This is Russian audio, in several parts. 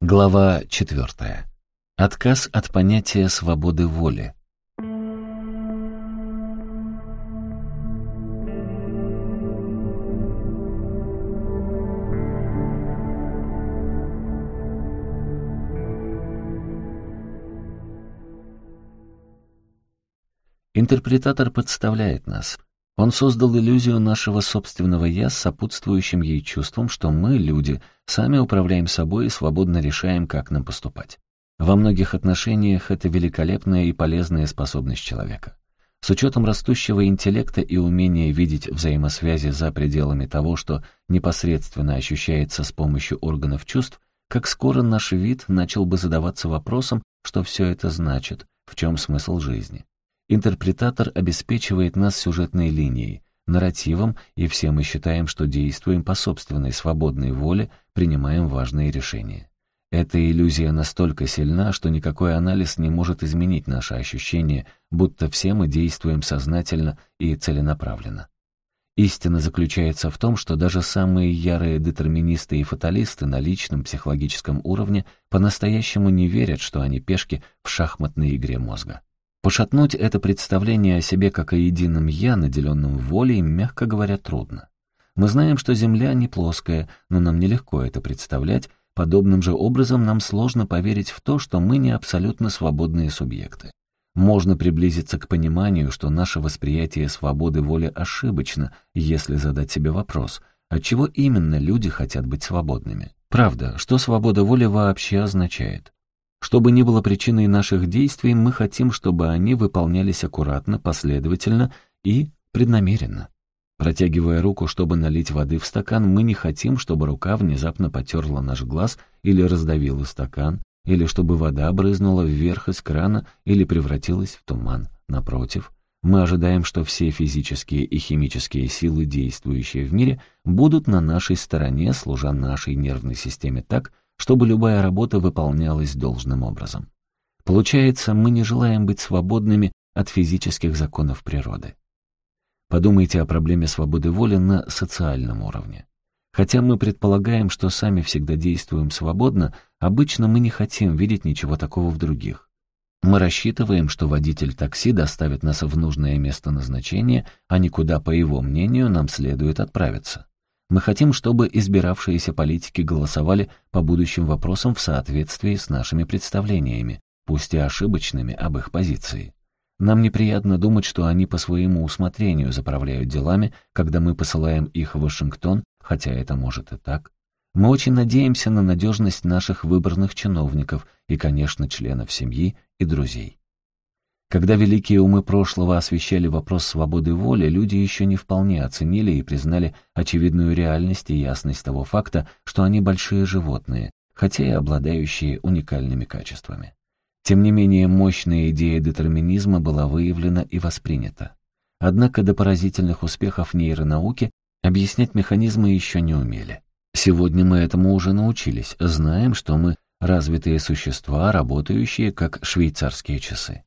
Глава 4. Отказ от понятия свободы воли. Интерпретатор подставляет нас. Он создал иллюзию нашего собственного «я» с сопутствующим ей чувством, что мы, люди, сами управляем собой и свободно решаем, как нам поступать. Во многих отношениях это великолепная и полезная способность человека. С учетом растущего интеллекта и умения видеть взаимосвязи за пределами того, что непосредственно ощущается с помощью органов чувств, как скоро наш вид начал бы задаваться вопросом, что все это значит, в чем смысл жизни. Интерпретатор обеспечивает нас сюжетной линией, нарративом, и все мы считаем, что действуем по собственной свободной воле, принимаем важные решения. Эта иллюзия настолько сильна, что никакой анализ не может изменить наше ощущение, будто все мы действуем сознательно и целенаправленно. Истина заключается в том, что даже самые ярые детерминисты и фаталисты на личном психологическом уровне по-настоящему не верят, что они пешки в шахматной игре мозга. Пошатнуть это представление о себе как о едином «я», наделенном волей, мягко говоря, трудно. Мы знаем, что Земля не плоская, но нам нелегко это представлять, Подобным же образом нам сложно поверить в то, что мы не абсолютно свободные субъекты. Можно приблизиться к пониманию, что наше восприятие свободы воли ошибочно, если задать себе вопрос, от чего именно люди хотят быть свободными. Правда, что свобода воли вообще означает? Что бы ни было причиной наших действий, мы хотим, чтобы они выполнялись аккуратно, последовательно и преднамеренно. Протягивая руку, чтобы налить воды в стакан, мы не хотим, чтобы рука внезапно потерла наш глаз или раздавила стакан, или чтобы вода брызнула вверх из крана или превратилась в туман. Напротив, мы ожидаем, что все физические и химические силы, действующие в мире, будут на нашей стороне, служа нашей нервной системе так, чтобы любая работа выполнялась должным образом. Получается, мы не желаем быть свободными от физических законов природы. Подумайте о проблеме свободы воли на социальном уровне. Хотя мы предполагаем, что сами всегда действуем свободно, обычно мы не хотим видеть ничего такого в других. Мы рассчитываем, что водитель такси доставит нас в нужное место назначения, а не куда, по его мнению, нам следует отправиться. Мы хотим, чтобы избиравшиеся политики голосовали по будущим вопросам в соответствии с нашими представлениями, пусть и ошибочными об их позиции. Нам неприятно думать, что они по своему усмотрению заправляют делами, когда мы посылаем их в Вашингтон, хотя это может и так. Мы очень надеемся на надежность наших выборных чиновников и, конечно, членов семьи и друзей. Когда великие умы прошлого освещали вопрос свободы воли, люди еще не вполне оценили и признали очевидную реальность и ясность того факта, что они большие животные, хотя и обладающие уникальными качествами. Тем не менее, мощная идея детерминизма была выявлена и воспринята. Однако до поразительных успехов нейронауки объяснять механизмы еще не умели. Сегодня мы этому уже научились, знаем, что мы развитые существа, работающие как швейцарские часы.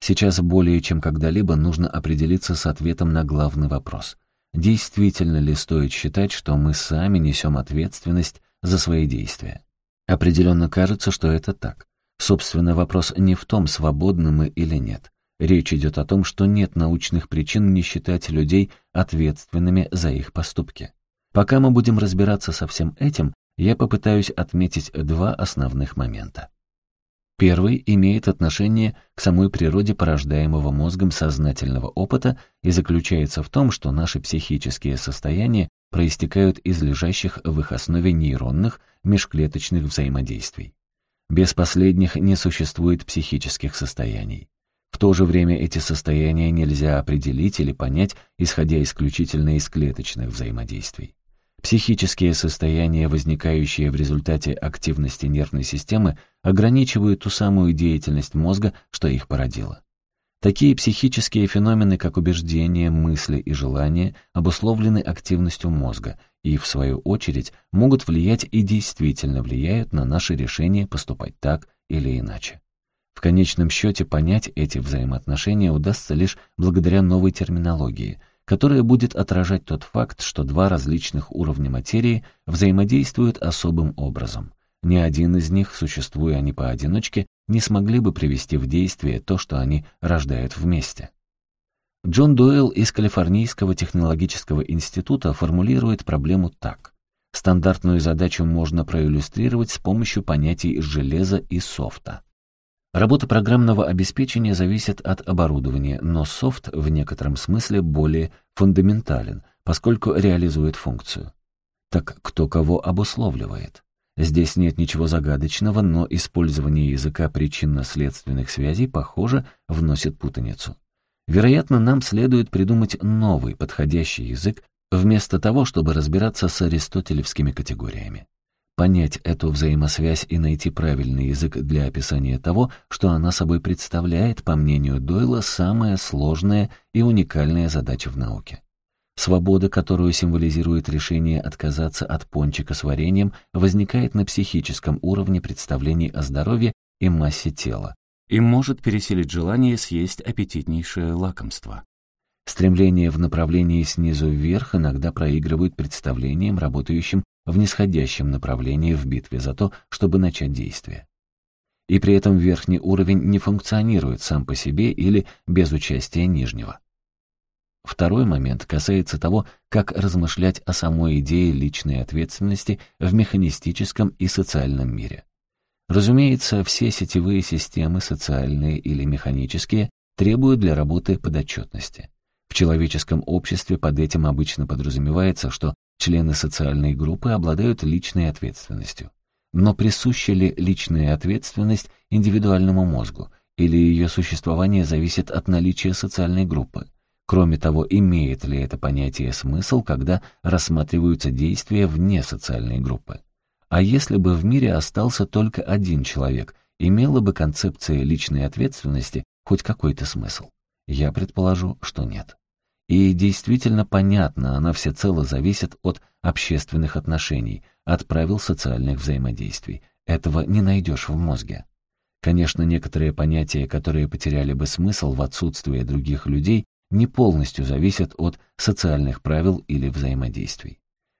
Сейчас более чем когда-либо нужно определиться с ответом на главный вопрос. Действительно ли стоит считать, что мы сами несем ответственность за свои действия? Определенно кажется, что это так. Собственно, вопрос не в том, свободны мы или нет. Речь идет о том, что нет научных причин не считать людей ответственными за их поступки. Пока мы будем разбираться со всем этим, я попытаюсь отметить два основных момента. Первый имеет отношение к самой природе порождаемого мозгом сознательного опыта и заключается в том, что наши психические состояния проистекают из лежащих в их основе нейронных межклеточных взаимодействий. Без последних не существует психических состояний. В то же время эти состояния нельзя определить или понять, исходя исключительно из клеточных взаимодействий. Психические состояния, возникающие в результате активности нервной системы, ограничивают ту самую деятельность мозга, что их породило. Такие психические феномены, как убеждения, мысли и желания, обусловлены активностью мозга и, в свою очередь, могут влиять и действительно влияют на наше решение поступать так или иначе. В конечном счете понять эти взаимоотношения удастся лишь благодаря новой терминологии, которая будет отражать тот факт, что два различных уровня материи взаимодействуют особым образом. Ни один из них, существуя они поодиночке, не смогли бы привести в действие то, что они рождают вместе. Джон Дуэлл из Калифорнийского технологического института формулирует проблему так. Стандартную задачу можно проиллюстрировать с помощью понятий железа и софта. Работа программного обеспечения зависит от оборудования, но софт в некотором смысле более фундаментален, поскольку реализует функцию. Так кто кого обусловливает? Здесь нет ничего загадочного, но использование языка причинно-следственных связей, похоже, вносит путаницу. Вероятно, нам следует придумать новый подходящий язык, вместо того, чтобы разбираться с аристотелевскими категориями. Понять эту взаимосвязь и найти правильный язык для описания того, что она собой представляет, по мнению Дойла, самая сложная и уникальная задача в науке. Свобода, которую символизирует решение отказаться от пончика с вареньем, возникает на психическом уровне представлений о здоровье и массе тела и может переселить желание съесть аппетитнейшее лакомство. Стремление в направлении снизу вверх иногда проигрывают представлениям, работающим в нисходящем направлении в битве за то, чтобы начать действие. И при этом верхний уровень не функционирует сам по себе или без участия нижнего. Второй момент касается того, как размышлять о самой идее личной ответственности в механистическом и социальном мире. Разумеется, все сетевые системы, социальные или механические, требуют для работы подотчетности. В человеческом обществе под этим обычно подразумевается, что члены социальной группы обладают личной ответственностью. Но присуща ли личная ответственность индивидуальному мозгу, или ее существование зависит от наличия социальной группы? Кроме того, имеет ли это понятие смысл, когда рассматриваются действия вне социальной группы? А если бы в мире остался только один человек, имела бы концепция личной ответственности хоть какой-то смысл? Я предположу, что нет. И действительно понятно, она всецело зависит от общественных отношений, от правил социальных взаимодействий. Этого не найдешь в мозге. Конечно, некоторые понятия, которые потеряли бы смысл в отсутствии других людей, не полностью зависят от социальных правил или взаимодействий.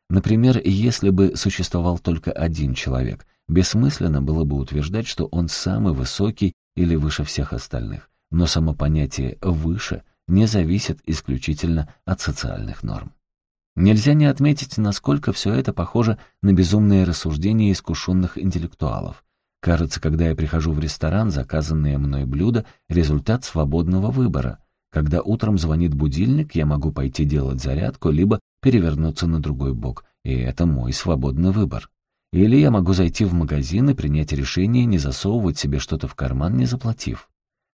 Например, если бы существовал только один человек, бессмысленно было бы утверждать, что он самый высокий или выше всех остальных. Но само понятие «выше» не зависит исключительно от социальных норм. Нельзя не отметить, насколько все это похоже на безумные рассуждения искушенных интеллектуалов. Кажется, когда я прихожу в ресторан, заказанное мной блюдо — результат свободного выбора. Когда утром звонит будильник, я могу пойти делать зарядку, либо перевернуться на другой бок, и это мой свободный выбор. Или я могу зайти в магазин и принять решение не засовывать себе что-то в карман, не заплатив.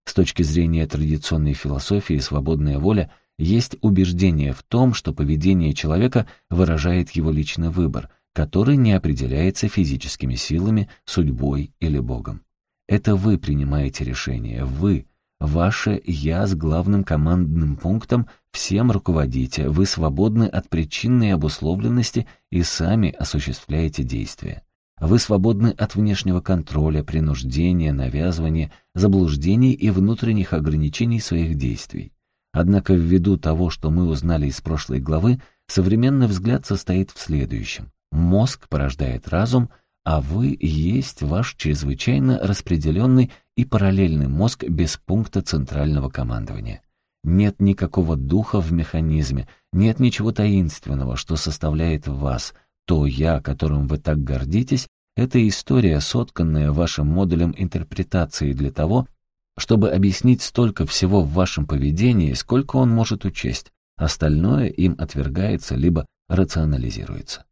С точки зрения традиционной философии свободная воля есть убеждение в том, что поведение человека выражает его личный выбор, который не определяется физическими силами, судьбой или Богом. Это вы принимаете решение, вы, Ваше «я» с главным командным пунктом всем руководите, вы свободны от причинной обусловленности и сами осуществляете действия. Вы свободны от внешнего контроля, принуждения, навязывания, заблуждений и внутренних ограничений своих действий. Однако ввиду того, что мы узнали из прошлой главы, современный взгляд состоит в следующем. Мозг порождает разум, а вы есть ваш чрезвычайно распределенный и параллельный мозг без пункта центрального командования. Нет никакого духа в механизме, нет ничего таинственного, что составляет вас. То «я», которым вы так гордитесь, это история, сотканная вашим модулем интерпретации для того, чтобы объяснить столько всего в вашем поведении, сколько он может учесть. Остальное им отвергается либо рационализируется.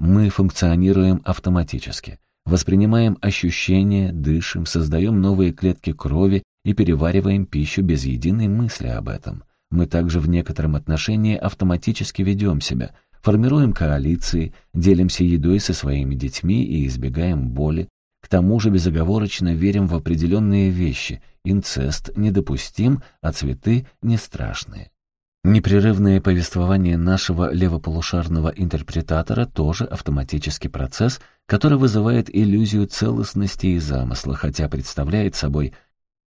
Мы функционируем автоматически, воспринимаем ощущения, дышим, создаем новые клетки крови и перевариваем пищу без единой мысли об этом. Мы также в некотором отношении автоматически ведем себя, формируем коалиции, делимся едой со своими детьми и избегаем боли. К тому же безоговорочно верим в определенные вещи. Инцест недопустим, а цветы не страшные. Непрерывное повествование нашего левополушарного интерпретатора тоже автоматический процесс, который вызывает иллюзию целостности и замысла, хотя представляет собой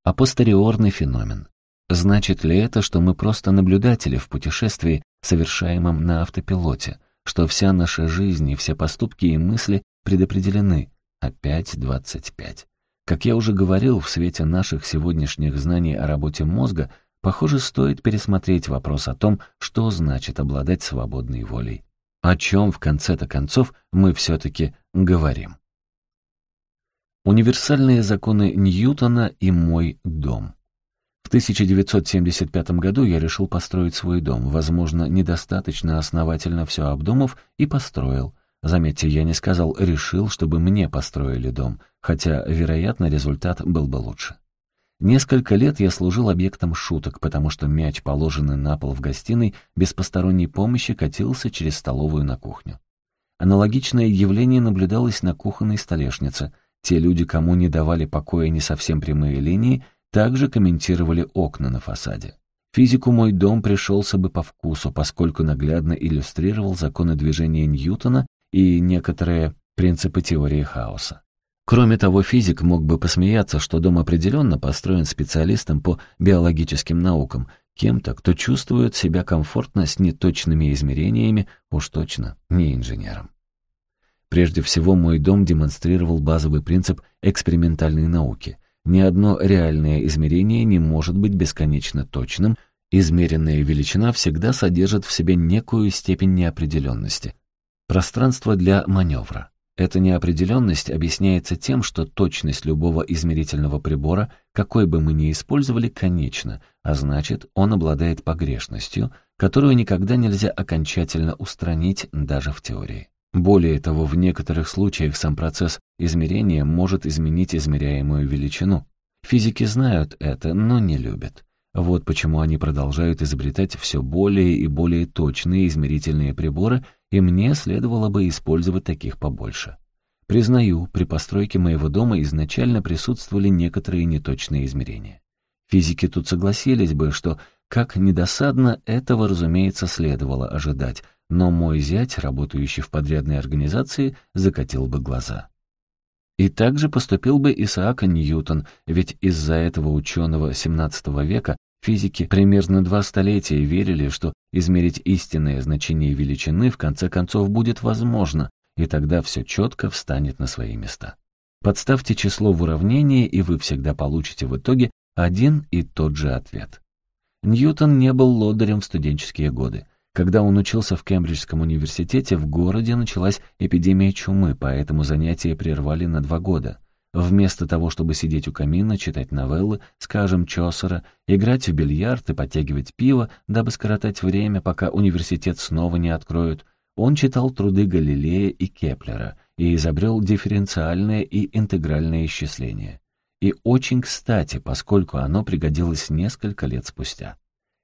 апостериорный феномен. Значит ли это, что мы просто наблюдатели в путешествии, совершаемом на автопилоте, что вся наша жизнь и все поступки и мысли предопределены? Опять двадцать пять. Как я уже говорил, в свете наших сегодняшних знаний о работе мозга, похоже, стоит пересмотреть вопрос о том, что значит обладать свободной волей. О чем, в конце-то концов, мы все-таки говорим. Универсальные законы Ньютона и мой дом. В 1975 году я решил построить свой дом, возможно, недостаточно основательно все обдумав, и построил. Заметьте, я не сказал «решил», чтобы мне построили дом, хотя, вероятно, результат был бы лучше. Несколько лет я служил объектом шуток, потому что мяч, положенный на пол в гостиной, без посторонней помощи катился через столовую на кухню. Аналогичное явление наблюдалось на кухонной столешнице. Те люди, кому не давали покоя не совсем прямые линии, также комментировали окна на фасаде. Физику мой дом пришелся бы по вкусу, поскольку наглядно иллюстрировал законы движения Ньютона и некоторые принципы теории хаоса. Кроме того, физик мог бы посмеяться, что дом определенно построен специалистом по биологическим наукам, кем-то, кто чувствует себя комфортно с неточными измерениями, уж точно не инженером. Прежде всего, мой дом демонстрировал базовый принцип экспериментальной науки. Ни одно реальное измерение не может быть бесконечно точным, измеренная величина всегда содержит в себе некую степень неопределенности, Пространство для маневра. Эта неопределенность объясняется тем, что точность любого измерительного прибора, какой бы мы ни использовали, конечна, а значит, он обладает погрешностью, которую никогда нельзя окончательно устранить даже в теории. Более того, в некоторых случаях сам процесс измерения может изменить измеряемую величину. Физики знают это, но не любят. Вот почему они продолжают изобретать все более и более точные измерительные приборы – и мне следовало бы использовать таких побольше. Признаю, при постройке моего дома изначально присутствовали некоторые неточные измерения. Физики тут согласились бы, что, как недосадно, этого, разумеется, следовало ожидать, но мой зять, работающий в подрядной организации, закатил бы глаза. И также поступил бы Исаак Ньютон, ведь из-за этого ученого XVII века Физики примерно два столетия верили, что измерить истинное значение величины в конце концов будет возможно, и тогда все четко встанет на свои места. Подставьте число в уравнение, и вы всегда получите в итоге один и тот же ответ. Ньютон не был лодырем в студенческие годы. Когда он учился в Кембриджском университете, в городе началась эпидемия чумы, поэтому занятия прервали на два года. Вместо того, чтобы сидеть у камина, читать новеллы, скажем, Чосера, играть в бильярд и подтягивать пиво, дабы скоротать время, пока университет снова не откроют, он читал труды Галилея и Кеплера и изобрел дифференциальное и интегральное исчисление. И очень кстати, поскольку оно пригодилось несколько лет спустя.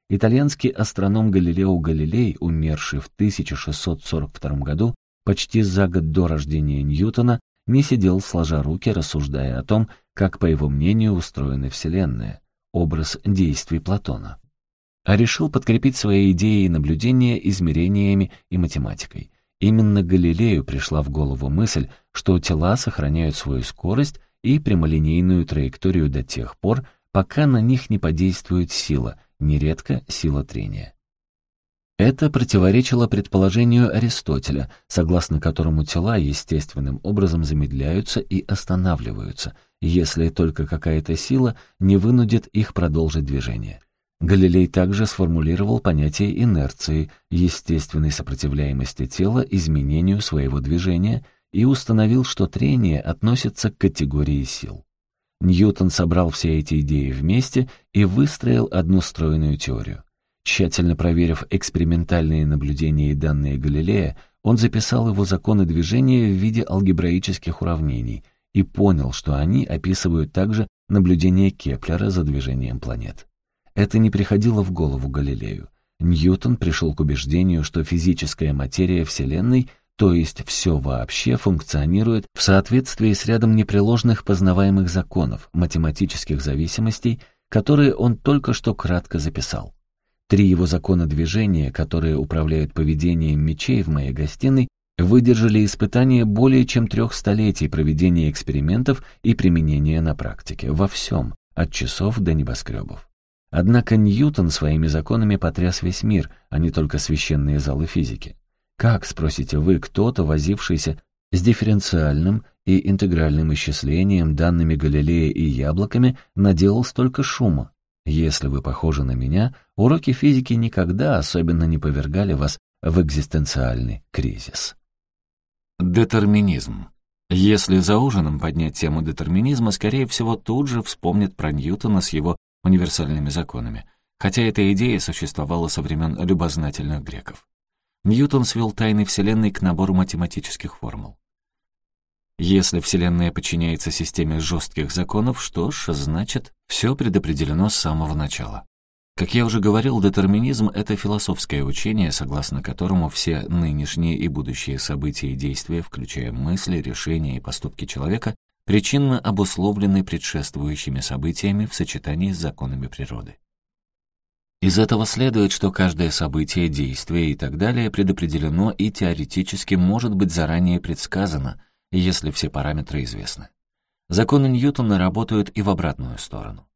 Итальянский астроном Галилео Галилей, умерший в 1642 году, почти за год до рождения Ньютона, не сидел сложа руки, рассуждая о том, как, по его мнению, устроена Вселенная, образ действий Платона, а решил подкрепить свои идеи и наблюдения измерениями и математикой. Именно Галилею пришла в голову мысль, что тела сохраняют свою скорость и прямолинейную траекторию до тех пор, пока на них не подействует сила, нередко сила трения. Это противоречило предположению Аристотеля, согласно которому тела естественным образом замедляются и останавливаются, если только какая-то сила не вынудит их продолжить движение. Галилей также сформулировал понятие инерции, естественной сопротивляемости тела изменению своего движения и установил, что трение относится к категории сил. Ньютон собрал все эти идеи вместе и выстроил одну стройную теорию. Тщательно проверив экспериментальные наблюдения и данные Галилея, он записал его законы движения в виде алгебраических уравнений и понял, что они описывают также наблюдения Кеплера за движением планет. Это не приходило в голову Галилею. Ньютон пришел к убеждению, что физическая материя Вселенной, то есть все вообще, функционирует в соответствии с рядом непреложных познаваемых законов, математических зависимостей, которые он только что кратко записал. Три его закона движения, которые управляют поведением мечей в моей гостиной, выдержали испытания более чем трех столетий проведения экспериментов и применения на практике, во всем, от часов до небоскребов. Однако Ньютон своими законами потряс весь мир, а не только священные залы физики. Как, спросите вы, кто-то, возившийся С дифференциальным и интегральным исчислением, данными Галилея и яблоками наделал столько шума. Если вы похожи на меня, уроки физики никогда особенно не повергали вас в экзистенциальный кризис. Детерминизм. Если за ужином поднять тему детерминизма, скорее всего, тут же вспомнят про Ньютона с его универсальными законами, хотя эта идея существовала со времен любознательных греков. Ньютон свел тайны Вселенной к набору математических формул. Если Вселенная подчиняется системе жестких законов, что ж, значит, все предопределено с самого начала. Как я уже говорил, детерминизм — это философское учение, согласно которому все нынешние и будущие события и действия, включая мысли, решения и поступки человека, причинно обусловлены предшествующими событиями в сочетании с законами природы. Из этого следует, что каждое событие, действие и так далее предопределено и теоретически может быть заранее предсказано, если все параметры известны. Законы Ньютона работают и в обратную сторону.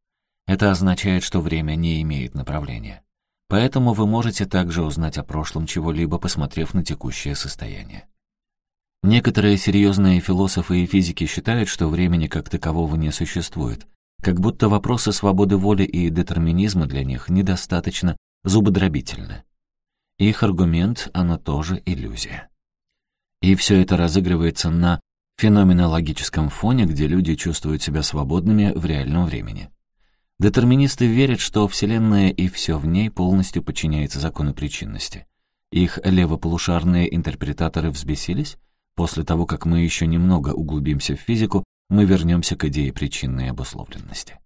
Это означает, что время не имеет направления. Поэтому вы можете также узнать о прошлом чего-либо, посмотрев на текущее состояние. Некоторые серьезные философы и физики считают, что времени как такового не существует, как будто вопросы свободы воли и детерминизма для них недостаточно зубодробительны. Их аргумент — оно тоже иллюзия. И все это разыгрывается на феноменологическом фоне, где люди чувствуют себя свободными в реальном времени. Детерминисты верят, что Вселенная и все в ней полностью подчиняется закону причинности. Их левополушарные интерпретаторы взбесились? После того, как мы еще немного углубимся в физику, мы вернемся к идее причинной обусловленности.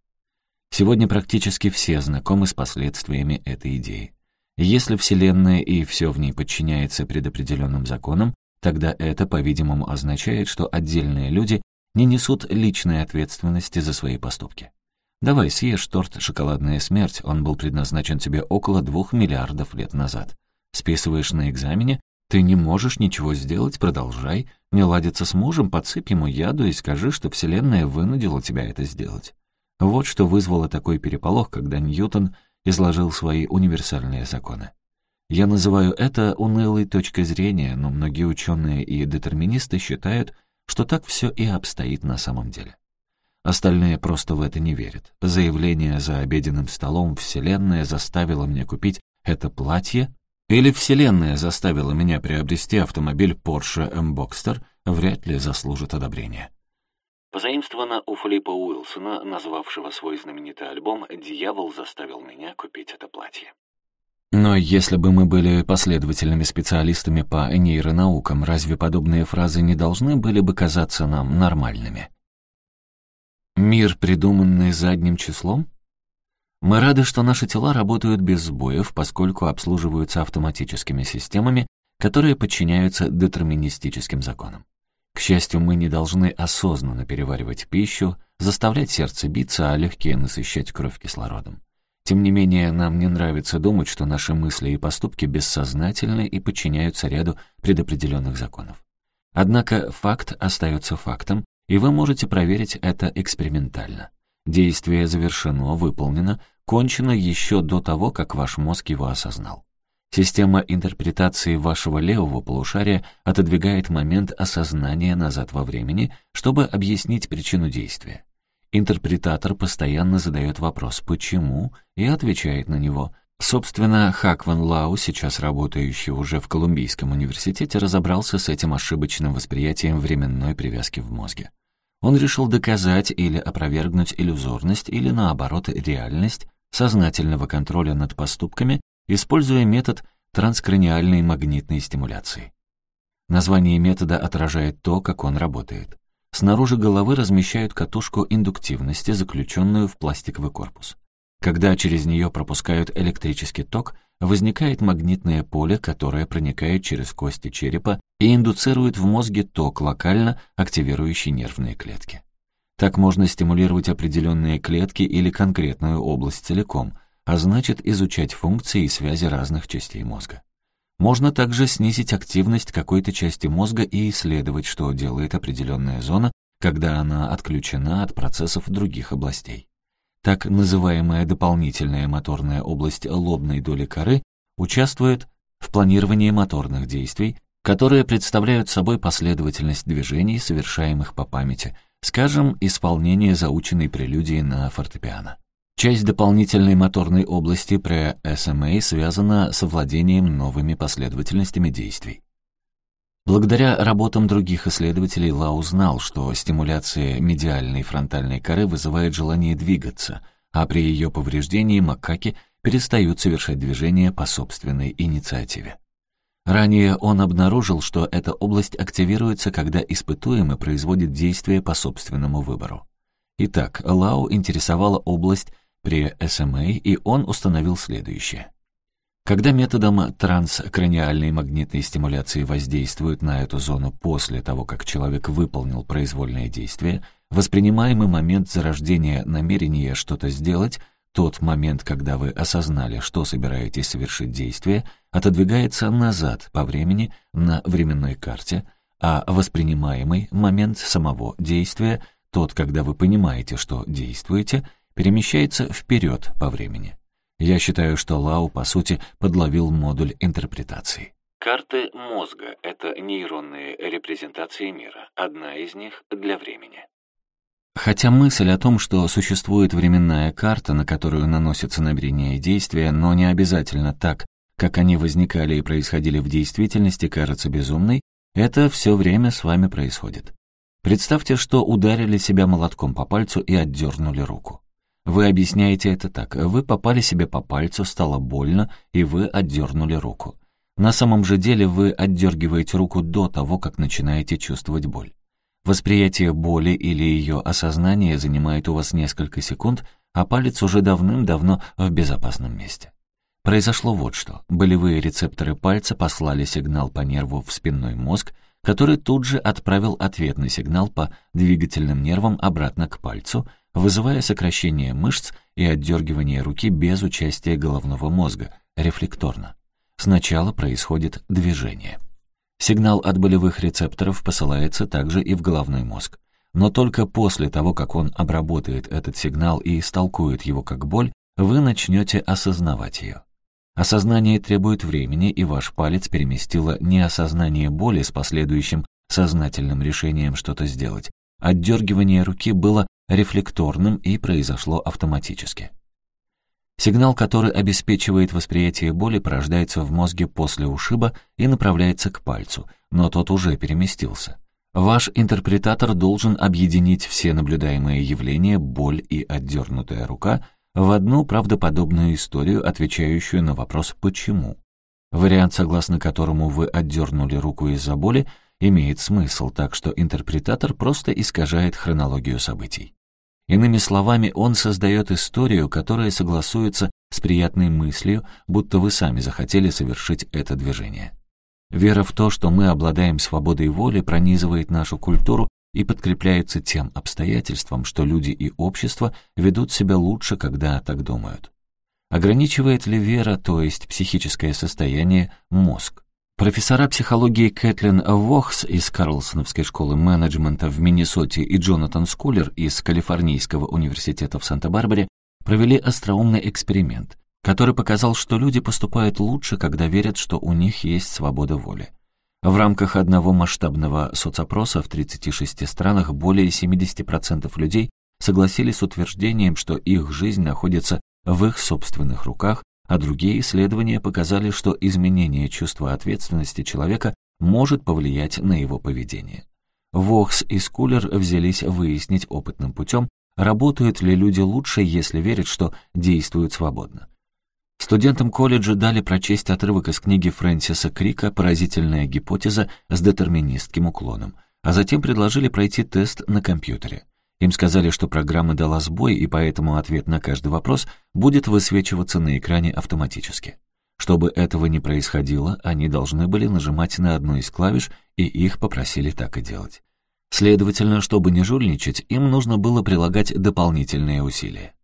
Сегодня практически все знакомы с последствиями этой идеи. Если Вселенная и все в ней подчиняется предопределенным законам, тогда это, по-видимому, означает, что отдельные люди не несут личной ответственности за свои поступки. Давай съешь торт «Шоколадная смерть», он был предназначен тебе около двух миллиардов лет назад. Списываешь на экзамене, ты не можешь ничего сделать, продолжай. Не ладится с мужем, подсыпь ему яду и скажи, что Вселенная вынудила тебя это сделать. Вот что вызвало такой переполох, когда Ньютон изложил свои универсальные законы. Я называю это унылой точкой зрения, но многие ученые и детерминисты считают, что так все и обстоит на самом деле. Остальные просто в это не верят. Заявление за обеденным столом «Вселенная заставила меня купить это платье» или «Вселенная заставила меня приобрести автомобиль Porsche M-Boxster» вряд ли заслужит одобрения. Позаимствовано у Филиппа Уилсона, назвавшего свой знаменитый альбом «Дьявол заставил меня купить это платье». Но если бы мы были последовательными специалистами по нейронаукам, разве подобные фразы не должны были бы казаться нам нормальными? Мир, придуманный задним числом? Мы рады, что наши тела работают без сбоев, поскольку обслуживаются автоматическими системами, которые подчиняются детерминистическим законам. К счастью, мы не должны осознанно переваривать пищу, заставлять сердце биться, а легкие насыщать кровь кислородом. Тем не менее, нам не нравится думать, что наши мысли и поступки бессознательны и подчиняются ряду предопределенных законов. Однако факт остается фактом, и вы можете проверить это экспериментально. Действие завершено, выполнено, кончено еще до того, как ваш мозг его осознал. Система интерпретации вашего левого полушария отодвигает момент осознания назад во времени, чтобы объяснить причину действия. Интерпретатор постоянно задает вопрос «почему?» и отвечает на него – Собственно, Хак Ван Лау, сейчас работающий уже в Колумбийском университете, разобрался с этим ошибочным восприятием временной привязки в мозге. Он решил доказать или опровергнуть иллюзорность или, наоборот, реальность сознательного контроля над поступками, используя метод транскраниальной магнитной стимуляции. Название метода отражает то, как он работает. Снаружи головы размещают катушку индуктивности, заключенную в пластиковый корпус. Когда через нее пропускают электрический ток, возникает магнитное поле, которое проникает через кости черепа и индуцирует в мозге ток, локально активирующий нервные клетки. Так можно стимулировать определенные клетки или конкретную область целиком, а значит изучать функции и связи разных частей мозга. Можно также снизить активность какой-то части мозга и исследовать, что делает определенная зона, когда она отключена от процессов других областей. Так называемая дополнительная моторная область лобной доли коры участвует в планировании моторных действий, которые представляют собой последовательность движений, совершаемых по памяти, скажем, исполнение заученной прелюдии на фортепиано. Часть дополнительной моторной области при SMA связана с овладением новыми последовательностями действий. Благодаря работам других исследователей Лау узнал, что стимуляция медиальной фронтальной коры вызывает желание двигаться, а при ее повреждении макаки перестают совершать движения по собственной инициативе. Ранее он обнаружил, что эта область активируется, когда испытуемый производит действие по собственному выбору. Итак, Лау интересовала область при SMA, и он установил следующее. Когда методом транскраниальной магнитной стимуляции воздействуют на эту зону после того, как человек выполнил произвольное действие, воспринимаемый момент зарождения намерения что-то сделать, тот момент, когда вы осознали, что собираетесь совершить действие, отодвигается назад по времени на временной карте, а воспринимаемый момент самого действия, тот, когда вы понимаете, что действуете, перемещается вперед по времени. Я считаю, что Лау, по сути, подловил модуль интерпретации. Карты мозга — это нейронные репрезентации мира. Одна из них — для времени. Хотя мысль о том, что существует временная карта, на которую наносятся намерения и действия, но не обязательно так, как они возникали и происходили в действительности, кажется безумной, это все время с вами происходит. Представьте, что ударили себя молотком по пальцу и отдернули руку. Вы объясняете это так. Вы попали себе по пальцу, стало больно, и вы отдернули руку. На самом же деле вы отдергиваете руку до того, как начинаете чувствовать боль. Восприятие боли или ее осознание занимает у вас несколько секунд, а палец уже давным-давно в безопасном месте. Произошло вот что. Болевые рецепторы пальца послали сигнал по нерву в спинной мозг, который тут же отправил ответный сигнал по двигательным нервам обратно к пальцу, вызывая сокращение мышц и отдергивание руки без участия головного мозга, рефлекторно. Сначала происходит движение. Сигнал от болевых рецепторов посылается также и в головной мозг. Но только после того, как он обработает этот сигнал и истолкует его как боль, вы начнете осознавать ее. Осознание требует времени, и ваш палец переместило не осознание боли с последующим сознательным решением что-то сделать. Отдергивание руки было рефлекторным и произошло автоматически. Сигнал, который обеспечивает восприятие боли, порождается в мозге после ушиба и направляется к пальцу, но тот уже переместился. Ваш интерпретатор должен объединить все наблюдаемые явления, боль и отдернутая рука, в одну правдоподобную историю, отвечающую на вопрос «почему?». Вариант, согласно которому вы отдернули руку из-за боли, имеет смысл, так что интерпретатор просто искажает хронологию событий. Иными словами, он создает историю, которая согласуется с приятной мыслью, будто вы сами захотели совершить это движение. Вера в то, что мы обладаем свободой воли, пронизывает нашу культуру и подкрепляется тем обстоятельством, что люди и общество ведут себя лучше, когда так думают. Ограничивает ли вера, то есть психическое состояние, мозг? Профессора психологии Кэтлин Вохс из Карлсоновской школы менеджмента в Миннесоте и Джонатан Скулер из Калифорнийского университета в Санта-Барбаре провели остроумный эксперимент, который показал, что люди поступают лучше, когда верят, что у них есть свобода воли. В рамках одного масштабного соцопроса в 36 странах более 70% людей согласились с утверждением, что их жизнь находится в их собственных руках, а другие исследования показали, что изменение чувства ответственности человека может повлиять на его поведение. Вокс и Скулер взялись выяснить опытным путем, работают ли люди лучше, если верят, что действуют свободно. Студентам колледжа дали прочесть отрывок из книги Фрэнсиса Крика «Поразительная гипотеза с детерминистским уклоном», а затем предложили пройти тест на компьютере. Им сказали, что программа дала сбой, и поэтому ответ на каждый вопрос будет высвечиваться на экране автоматически. Чтобы этого не происходило, они должны были нажимать на одну из клавиш, и их попросили так и делать. Следовательно, чтобы не жульничать, им нужно было прилагать дополнительные усилия.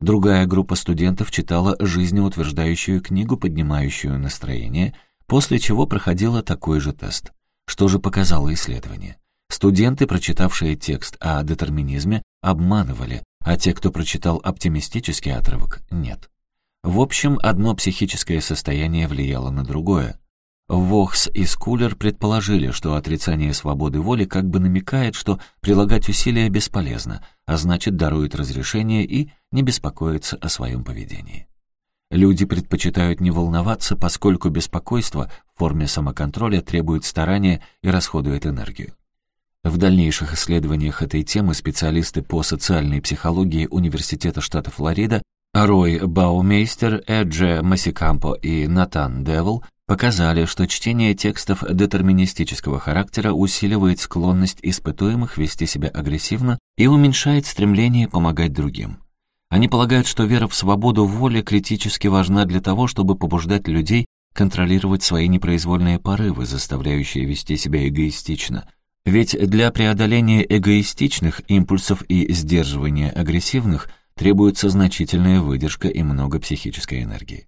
Другая группа студентов читала жизнеутверждающую книгу, поднимающую настроение, после чего проходила такой же тест. Что же показало исследование? Студенты, прочитавшие текст о детерминизме, обманывали, а те, кто прочитал оптимистический отрывок, нет. В общем, одно психическое состояние влияло на другое. Вохс и Скулер предположили, что отрицание свободы воли как бы намекает, что прилагать усилия бесполезно, а значит дарует разрешение и не беспокоится о своем поведении. Люди предпочитают не волноваться, поскольку беспокойство в форме самоконтроля требует старания и расходует энергию. В дальнейших исследованиях этой темы специалисты по социальной психологии Университета штата Флорида Рой Баумейстер, Эдже Масикампо и Натан Девил показали, что чтение текстов детерминистического характера усиливает склонность испытуемых вести себя агрессивно и уменьшает стремление помогать другим. Они полагают, что вера в свободу воли критически важна для того, чтобы побуждать людей контролировать свои непроизвольные порывы, заставляющие вести себя эгоистично. Ведь для преодоления эгоистичных импульсов и сдерживания агрессивных требуется значительная выдержка и много психической энергии.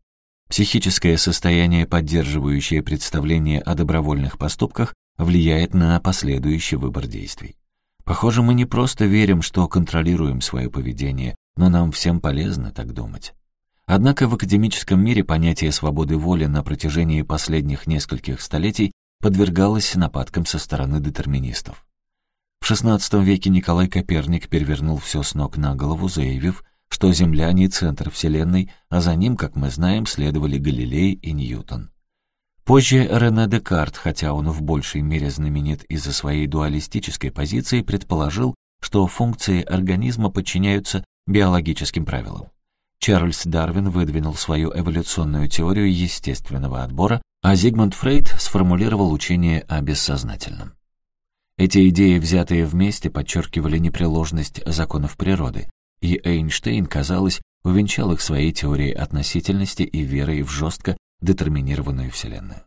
Психическое состояние, поддерживающее представление о добровольных поступках, влияет на последующий выбор действий. Похоже, мы не просто верим, что контролируем свое поведение, но нам всем полезно так думать. Однако в академическом мире понятие свободы воли на протяжении последних нескольких столетий подвергалось нападкам со стороны детерминистов. В XVI веке Николай Коперник перевернул все с ног на голову, заявив, что Земля не центр Вселенной, а за ним, как мы знаем, следовали Галилей и Ньютон. Позже Рене Декарт, хотя он в большей мере знаменит из-за своей дуалистической позиции, предположил, что функции организма подчиняются биологическим правилам. Чарльз Дарвин выдвинул свою эволюционную теорию естественного отбора, а Зигмунд Фрейд сформулировал учение о бессознательном. Эти идеи, взятые вместе, подчеркивали непреложность законов природы, и Эйнштейн, казалось, увенчал их своей теорией относительности и верой в жестко детерминированную Вселенную.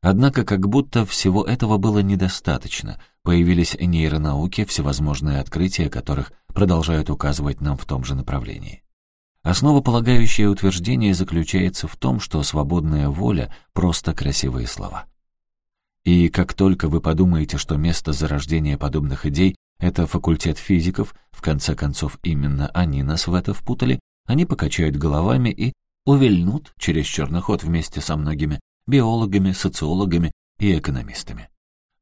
Однако как будто всего этого было недостаточно, появились нейронауки, всевозможные открытия которых продолжают указывать нам в том же направлении. Основополагающее утверждение заключается в том, что свободная воля — просто красивые слова. И как только вы подумаете, что место зарождения подобных идей это факультет физиков, в конце концов именно они нас в это впутали, они покачают головами и увильнут через черный ход вместе со многими биологами, социологами и экономистами.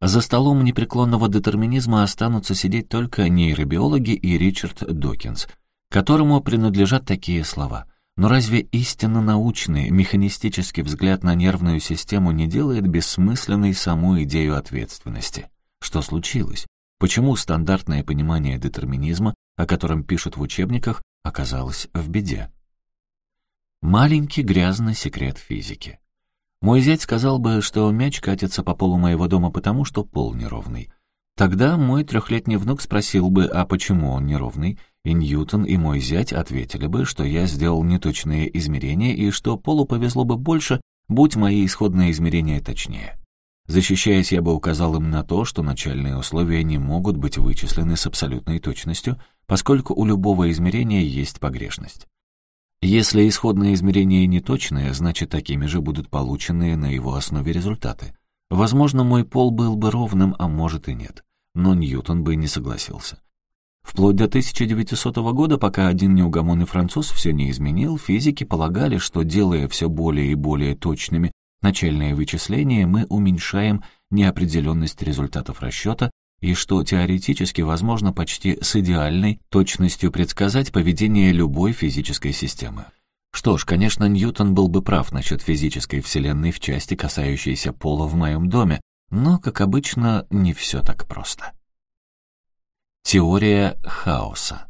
За столом непреклонного детерминизма останутся сидеть только нейробиологи и Ричард Докинс, которому принадлежат такие слова. Но разве истинно научный, механистический взгляд на нервную систему не делает бессмысленной саму идею ответственности? Что случилось? Почему стандартное понимание детерминизма, о котором пишут в учебниках, оказалось в беде? Маленький грязный секрет физики. Мой зять сказал бы, что мяч катится по полу моего дома потому, что пол неровный. Тогда мой трехлетний внук спросил бы, а почему он неровный, и Ньютон и мой зять ответили бы, что я сделал неточные измерения и что полу повезло бы больше, будь мои исходные измерения точнее. Защищаясь, я бы указал им на то, что начальные условия не могут быть вычислены с абсолютной точностью, поскольку у любого измерения есть погрешность. Если исходные измерения неточные, значит, такими же будут полученные на его основе результаты. Возможно, мой пол был бы ровным, а может и нет. Но Ньютон бы не согласился. Вплоть до 1900 года, пока один неугомонный француз все не изменил, физики полагали, что, делая все более и более точными начальные вычисления, мы уменьшаем неопределенность результатов расчета и что теоретически возможно почти с идеальной точностью предсказать поведение любой физической системы. Что ж, конечно, Ньютон был бы прав насчет физической вселенной в части, касающейся пола в моем доме, но, как обычно, не все так просто. Теория хаоса.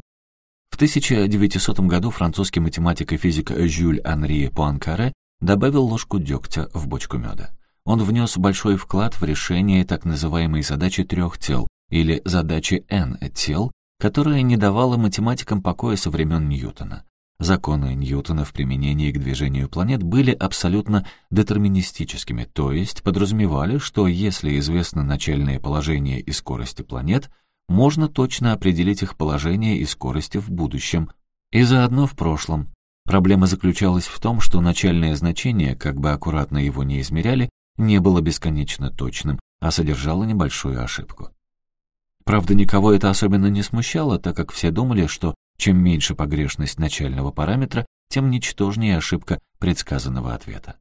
В 1900 году французский математик и физик Жюль Анри Пуанкаре добавил ложку дегтя в бочку меда. Он внес большой вклад в решение так называемой задачи трех тел, или задачи N тел, которая не давала математикам покоя со времен Ньютона. Законы Ньютона в применении к движению планет были абсолютно детерминистическими, то есть подразумевали, что если известно начальное положение и скорости планет, можно точно определить их положение и скорости в будущем, и заодно в прошлом, Проблема заключалась в том, что начальное значение, как бы аккуратно его не измеряли, не было бесконечно точным, а содержало небольшую ошибку. Правда, никого это особенно не смущало, так как все думали, что чем меньше погрешность начального параметра, тем ничтожнее ошибка предсказанного ответа.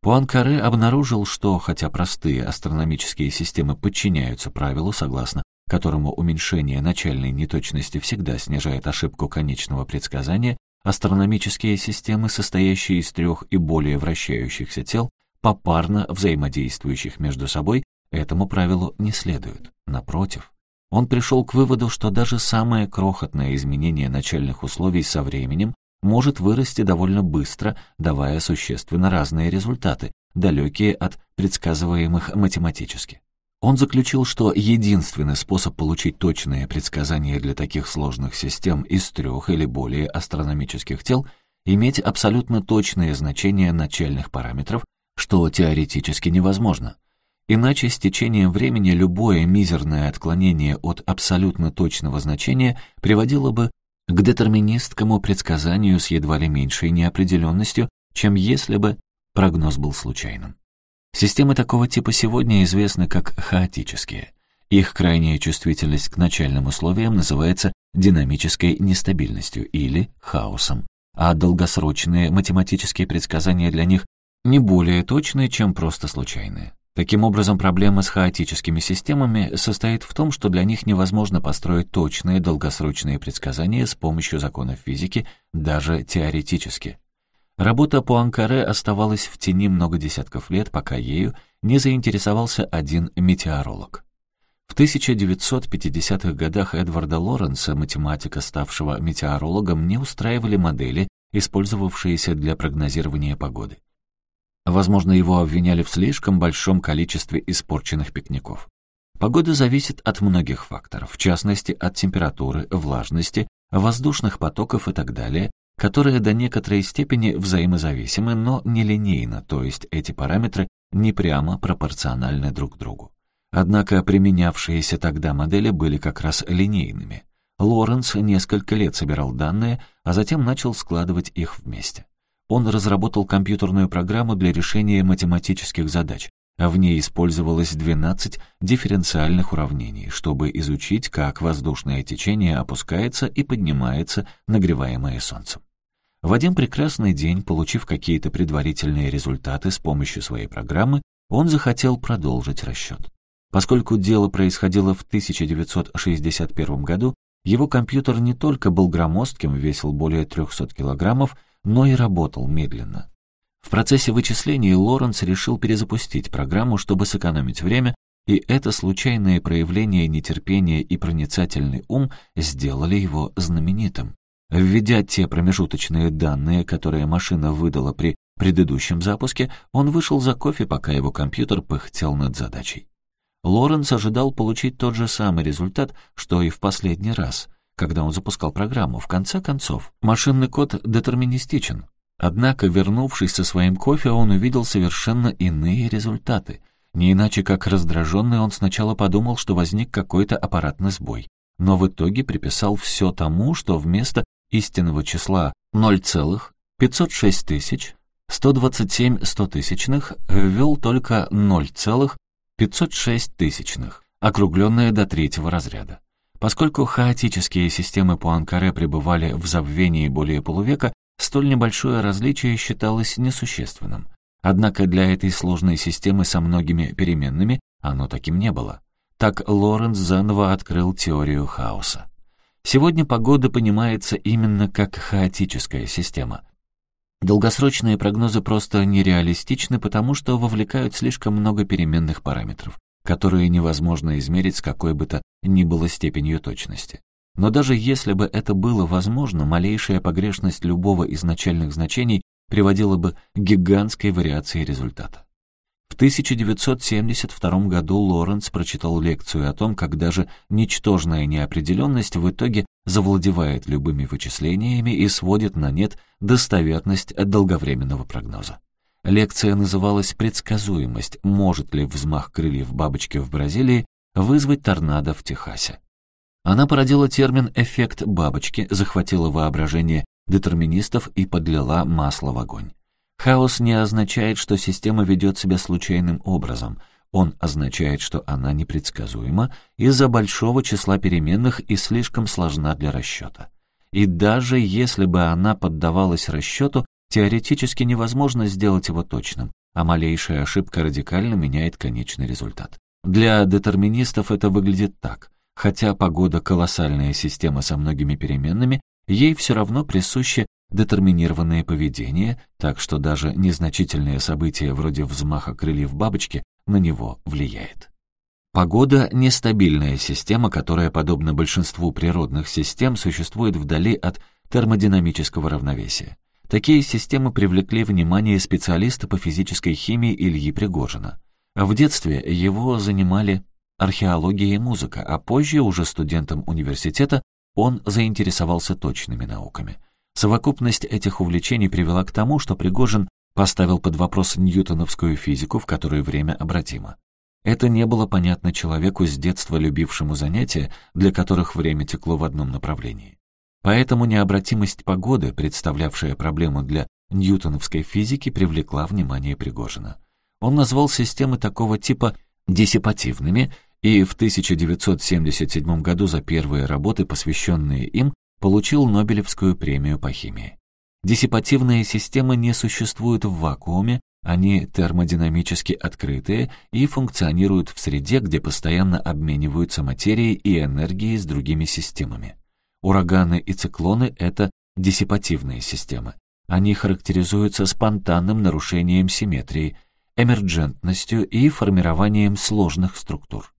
Пуанкаре обнаружил, что, хотя простые астрономические системы подчиняются правилу, согласно которому уменьшение начальной неточности всегда снижает ошибку конечного предсказания, астрономические системы, состоящие из трех и более вращающихся тел, попарно взаимодействующих между собой, этому правилу не следуют. Напротив, он пришел к выводу, что даже самое крохотное изменение начальных условий со временем может вырасти довольно быстро, давая существенно разные результаты, далекие от предсказываемых математически. Он заключил, что единственный способ получить точные предсказания для таких сложных систем из трех или более астрономических тел — иметь абсолютно точные значения начальных параметров, что теоретически невозможно. Иначе с течением времени любое мизерное отклонение от абсолютно точного значения приводило бы к детерминистскому предсказанию с едва ли меньшей неопределенностью, чем если бы прогноз был случайным. Системы такого типа сегодня известны как хаотические. Их крайняя чувствительность к начальным условиям называется динамической нестабильностью или хаосом, а долгосрочные математические предсказания для них не более точные, чем просто случайные. Таким образом, проблема с хаотическими системами состоит в том, что для них невозможно построить точные долгосрочные предсказания с помощью законов физики, даже теоретически. Работа Пуанкаре оставалась в тени много десятков лет, пока ею не заинтересовался один метеоролог. В 1950-х годах Эдварда Лоренса, математика, ставшего метеорологом, не устраивали модели, использовавшиеся для прогнозирования погоды. Возможно, его обвиняли в слишком большом количестве испорченных пикников. Погода зависит от многих факторов, в частности, от температуры, влажности, воздушных потоков и так далее, которые до некоторой степени взаимозависимы, но нелинейно, то есть эти параметры не прямо пропорциональны друг другу. Однако применявшиеся тогда модели были как раз линейными. Лоренц несколько лет собирал данные, а затем начал складывать их вместе. Он разработал компьютерную программу для решения математических задач, в ней использовалось 12 дифференциальных уравнений, чтобы изучить, как воздушное течение опускается и поднимается, нагреваемое солнцем. В один прекрасный день, получив какие-то предварительные результаты с помощью своей программы, он захотел продолжить расчет. Поскольку дело происходило в 1961 году, его компьютер не только был громоздким, весил более 300 килограммов, но и работал медленно. В процессе вычислений Лоренс решил перезапустить программу, чтобы сэкономить время, и это случайное проявление нетерпения и проницательный ум сделали его знаменитым. Введя те промежуточные данные, которые машина выдала при предыдущем запуске, он вышел за кофе, пока его компьютер пыхтел над задачей. Лоренс ожидал получить тот же самый результат, что и в последний раз, когда он запускал программу. В конце концов, машинный код детерминистичен. Однако, вернувшись со своим кофе, он увидел совершенно иные результаты. Не иначе как раздраженный он сначала подумал, что возник какой-то аппаратный сбой, но в итоге приписал все тому, что вместо истинного числа 0,506 тысяч 127 стотысячных ввел только 0,506 тысячных, округленное до третьего разряда. Поскольку хаотические системы Пуанкаре пребывали в забвении более полувека, Столь небольшое различие считалось несущественным. Однако для этой сложной системы со многими переменными оно таким не было. Так Лоренц заново открыл теорию хаоса. Сегодня погода понимается именно как хаотическая система. Долгосрочные прогнозы просто нереалистичны, потому что вовлекают слишком много переменных параметров, которые невозможно измерить с какой бы то ни было степенью точности. Но даже если бы это было возможно, малейшая погрешность любого из начальных значений приводила бы к гигантской вариации результата. В 1972 году Лоренц прочитал лекцию о том, как даже ничтожная неопределенность в итоге завладевает любыми вычислениями и сводит на нет достоверность долговременного прогноза. Лекция называлась «Предсказуемость. Может ли взмах крыльев бабочки в Бразилии вызвать торнадо в Техасе?» Она породила термин «эффект бабочки», захватила воображение детерминистов и подлила масло в огонь. Хаос не означает, что система ведет себя случайным образом. Он означает, что она непредсказуема из-за большого числа переменных и слишком сложна для расчета. И даже если бы она поддавалась расчету, теоретически невозможно сделать его точным. а малейшая ошибка радикально меняет конечный результат. Для детерминистов это выглядит так. Хотя погода — колоссальная система со многими переменными, ей все равно присуще детерминированное поведение, так что даже незначительные события вроде взмаха крыльев бабочки на него влияет. Погода — нестабильная система, которая, подобно большинству природных систем, существует вдали от термодинамического равновесия. Такие системы привлекли внимание специалиста по физической химии Ильи Пригожина. В детстве его занимали археология и музыка, а позже, уже студентом университета, он заинтересовался точными науками. Совокупность этих увлечений привела к тому, что Пригожин поставил под вопрос ньютоновскую физику, в которой время обратимо. Это не было понятно человеку с детства любившему занятия, для которых время текло в одном направлении. Поэтому необратимость погоды, представлявшая проблему для ньютоновской физики, привлекла внимание Пригожина. Он назвал системы такого типа диссипативными и в 1977 году за первые работы, посвященные им, получил Нобелевскую премию по химии. Диссипативные системы не существуют в вакууме, они термодинамически открытые и функционируют в среде, где постоянно обмениваются материей и энергией с другими системами. Ураганы и циклоны — это диссипативные системы. Они характеризуются спонтанным нарушением симметрии, эмерджентностью и формированием сложных структур.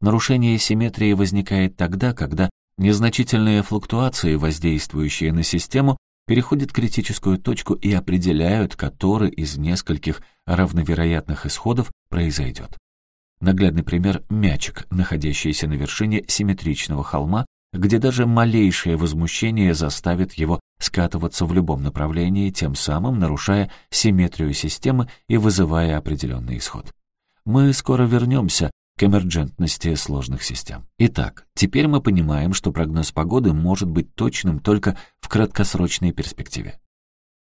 Нарушение симметрии возникает тогда, когда незначительные флуктуации, воздействующие на систему, переходят критическую точку и определяют, который из нескольких равновероятных исходов произойдет. Наглядный пример — мячик, находящийся на вершине симметричного холма, где даже малейшее возмущение заставит его скатываться в любом направлении, тем самым нарушая симметрию системы и вызывая определенный исход. Мы скоро вернемся к эмерджентности сложных систем. Итак, теперь мы понимаем, что прогноз погоды может быть точным только в краткосрочной перспективе.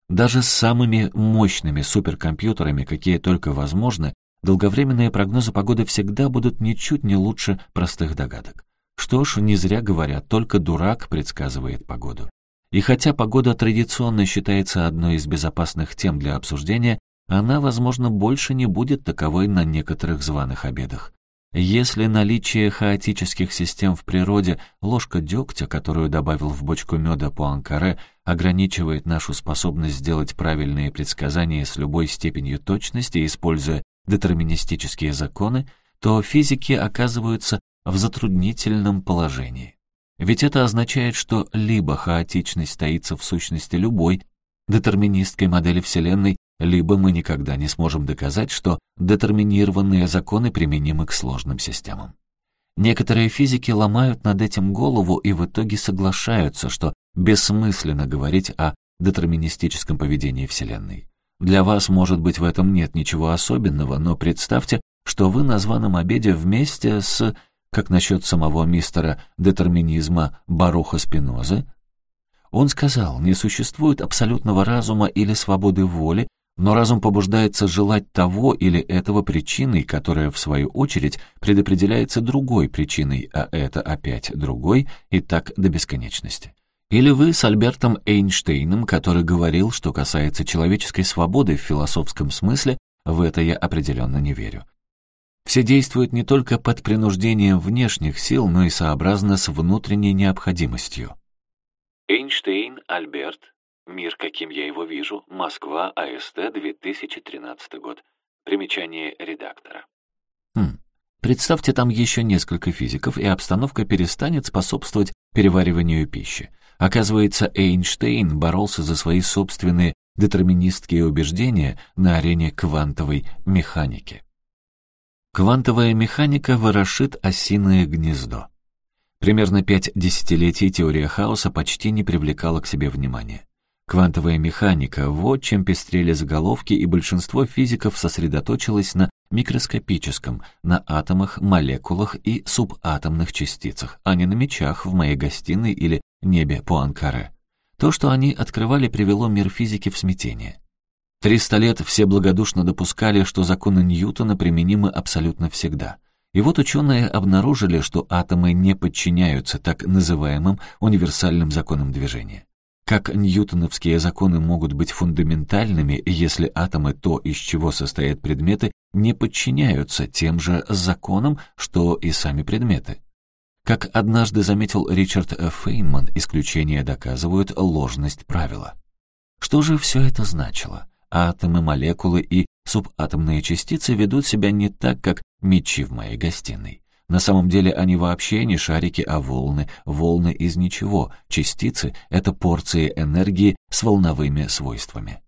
Даже с самыми мощными суперкомпьютерами, какие только возможны, долговременные прогнозы погоды всегда будут ничуть не лучше простых догадок. Что ж, не зря говорят, только дурак предсказывает погоду. И хотя погода традиционно считается одной из безопасных тем для обсуждения, она, возможно, больше не будет таковой на некоторых званых обедах. Если наличие хаотических систем в природе, ложка дегтя, которую добавил в бочку меда по Анкаре, ограничивает нашу способность сделать правильные предсказания с любой степенью точности, используя детерминистические законы, то физики оказываются в затруднительном положении. Ведь это означает, что либо хаотичность таится в сущности любой детерминистской модели Вселенной, либо мы никогда не сможем доказать, что детерминированные законы применимы к сложным системам. Некоторые физики ломают над этим голову и в итоге соглашаются, что бессмысленно говорить о детерминистическом поведении Вселенной. Для вас, может быть, в этом нет ничего особенного, но представьте, что вы на званом обеде вместе с как насчет самого мистера детерминизма Баруха Спинозы? Он сказал, не существует абсолютного разума или свободы воли, но разум побуждается желать того или этого причиной, которая, в свою очередь, предопределяется другой причиной, а это опять другой, и так до бесконечности. Или вы с Альбертом Эйнштейном, который говорил, что касается человеческой свободы в философском смысле, в это я определенно не верю. Все действуют не только под принуждением внешних сил, но и сообразно с внутренней необходимостью. Эйнштейн Альберт. Мир, каким я его вижу. Москва, АСТ, 2013 год. Примечание редактора. Хм. Представьте там еще несколько физиков, и обстановка перестанет способствовать перевариванию пищи. Оказывается, Эйнштейн боролся за свои собственные детерминистские убеждения на арене квантовой механики. Квантовая механика ворошит осиное гнездо. Примерно пять десятилетий теория хаоса почти не привлекала к себе внимания. Квантовая механика — вот чем пестрели заголовки, и большинство физиков сосредоточилось на микроскопическом, на атомах, молекулах и субатомных частицах, а не на мечах в моей гостиной или небе по Анкаре. То, что они открывали, привело мир физики в смятение. Триста лет все благодушно допускали, что законы Ньютона применимы абсолютно всегда. И вот ученые обнаружили, что атомы не подчиняются так называемым универсальным законам движения. Как ньютоновские законы могут быть фундаментальными, если атомы, то, из чего состоят предметы, не подчиняются тем же законам, что и сами предметы? Как однажды заметил Ричард Фейнман, исключения доказывают ложность правила. Что же все это значило? Атомы, молекулы и субатомные частицы ведут себя не так, как мечи в моей гостиной. На самом деле они вообще не шарики, а волны, волны из ничего. Частицы — это порции энергии с волновыми свойствами.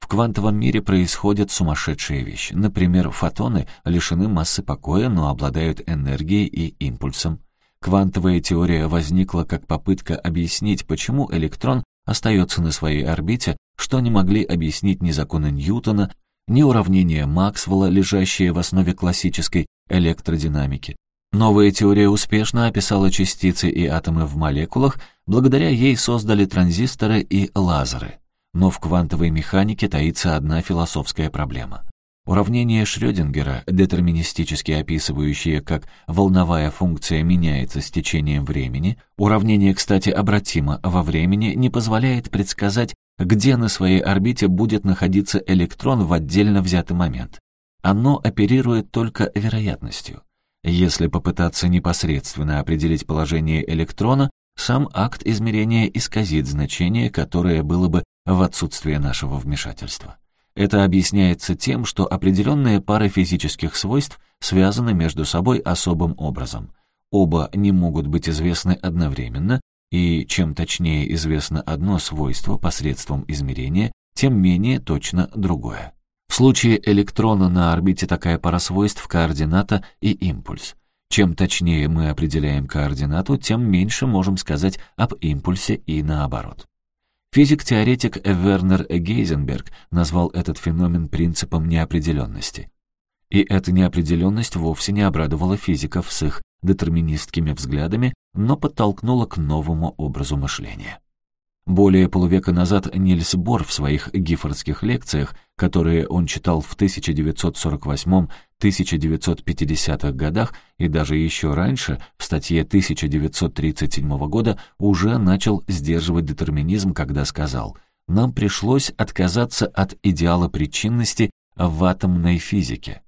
В квантовом мире происходят сумасшедшие вещи. Например, фотоны лишены массы покоя, но обладают энергией и импульсом. Квантовая теория возникла как попытка объяснить, почему электрон остается на своей орбите, что не могли объяснить ни законы Ньютона, ни уравнения Максвелла, лежащие в основе классической электродинамики. Новая теория успешно описала частицы и атомы в молекулах, благодаря ей создали транзисторы и лазеры. Но в квантовой механике таится одна философская проблема. Уравнение Шрёдингера, детерминистически описывающее, как волновая функция меняется с течением времени, уравнение, кстати, обратимо во времени, не позволяет предсказать, где на своей орбите будет находиться электрон в отдельно взятый момент. Оно оперирует только вероятностью. Если попытаться непосредственно определить положение электрона, сам акт измерения исказит значение, которое было бы в отсутствие нашего вмешательства. Это объясняется тем, что определенные пары физических свойств связаны между собой особым образом. Оба не могут быть известны одновременно, и чем точнее известно одно свойство посредством измерения, тем менее точно другое. В случае электрона на орбите такая пара свойств координата и импульс. Чем точнее мы определяем координату, тем меньше можем сказать об импульсе и наоборот. Физик-теоретик Вернер Гейзенберг назвал этот феномен принципом неопределенности. И эта неопределенность вовсе не обрадовала физиков с их детерминистскими взглядами, но подтолкнула к новому образу мышления. Более полувека назад Нильс Бор в своих гиффордских лекциях, которые он читал в 1948-1950-х годах и даже еще раньше, в статье 1937 года, уже начал сдерживать детерминизм, когда сказал «Нам пришлось отказаться от идеала причинности в атомной физике.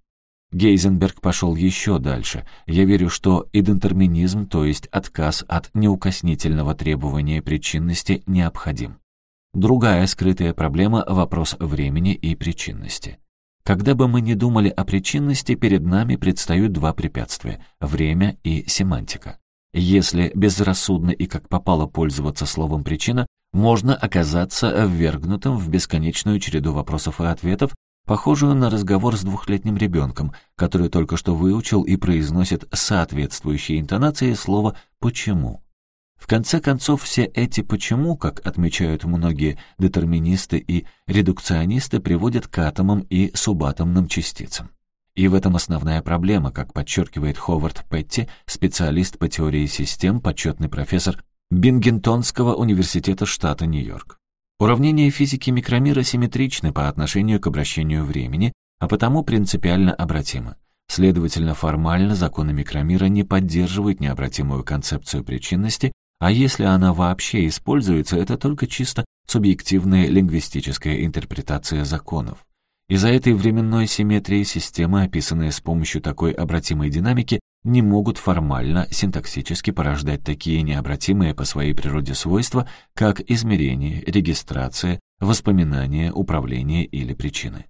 Гейзенберг пошел еще дальше. Я верю, что идентерминизм, то есть отказ от неукоснительного требования причинности, необходим. Другая скрытая проблема — вопрос времени и причинности. Когда бы мы ни думали о причинности, перед нами предстают два препятствия — время и семантика. Если безрассудно и как попало пользоваться словом «причина», можно оказаться ввергнутым в бесконечную череду вопросов и ответов, похожую на разговор с двухлетним ребенком, который только что выучил и произносит соответствующие интонации слова «почему». В конце концов, все эти «почему», как отмечают многие детерминисты и редукционисты, приводят к атомам и субатомным частицам. И в этом основная проблема, как подчеркивает Ховард Петти, специалист по теории систем, почетный профессор Бингентонского университета штата Нью-Йорк. Уравнения физики микромира симметричны по отношению к обращению времени, а потому принципиально обратимы. Следовательно, формально законы микромира не поддерживают необратимую концепцию причинности, а если она вообще используется, это только чисто субъективная лингвистическая интерпретация законов. Из-за этой временной симметрии системы, описанные с помощью такой обратимой динамики, не могут формально, синтаксически порождать такие необратимые по своей природе свойства, как измерение, регистрация, воспоминание, управление или причины.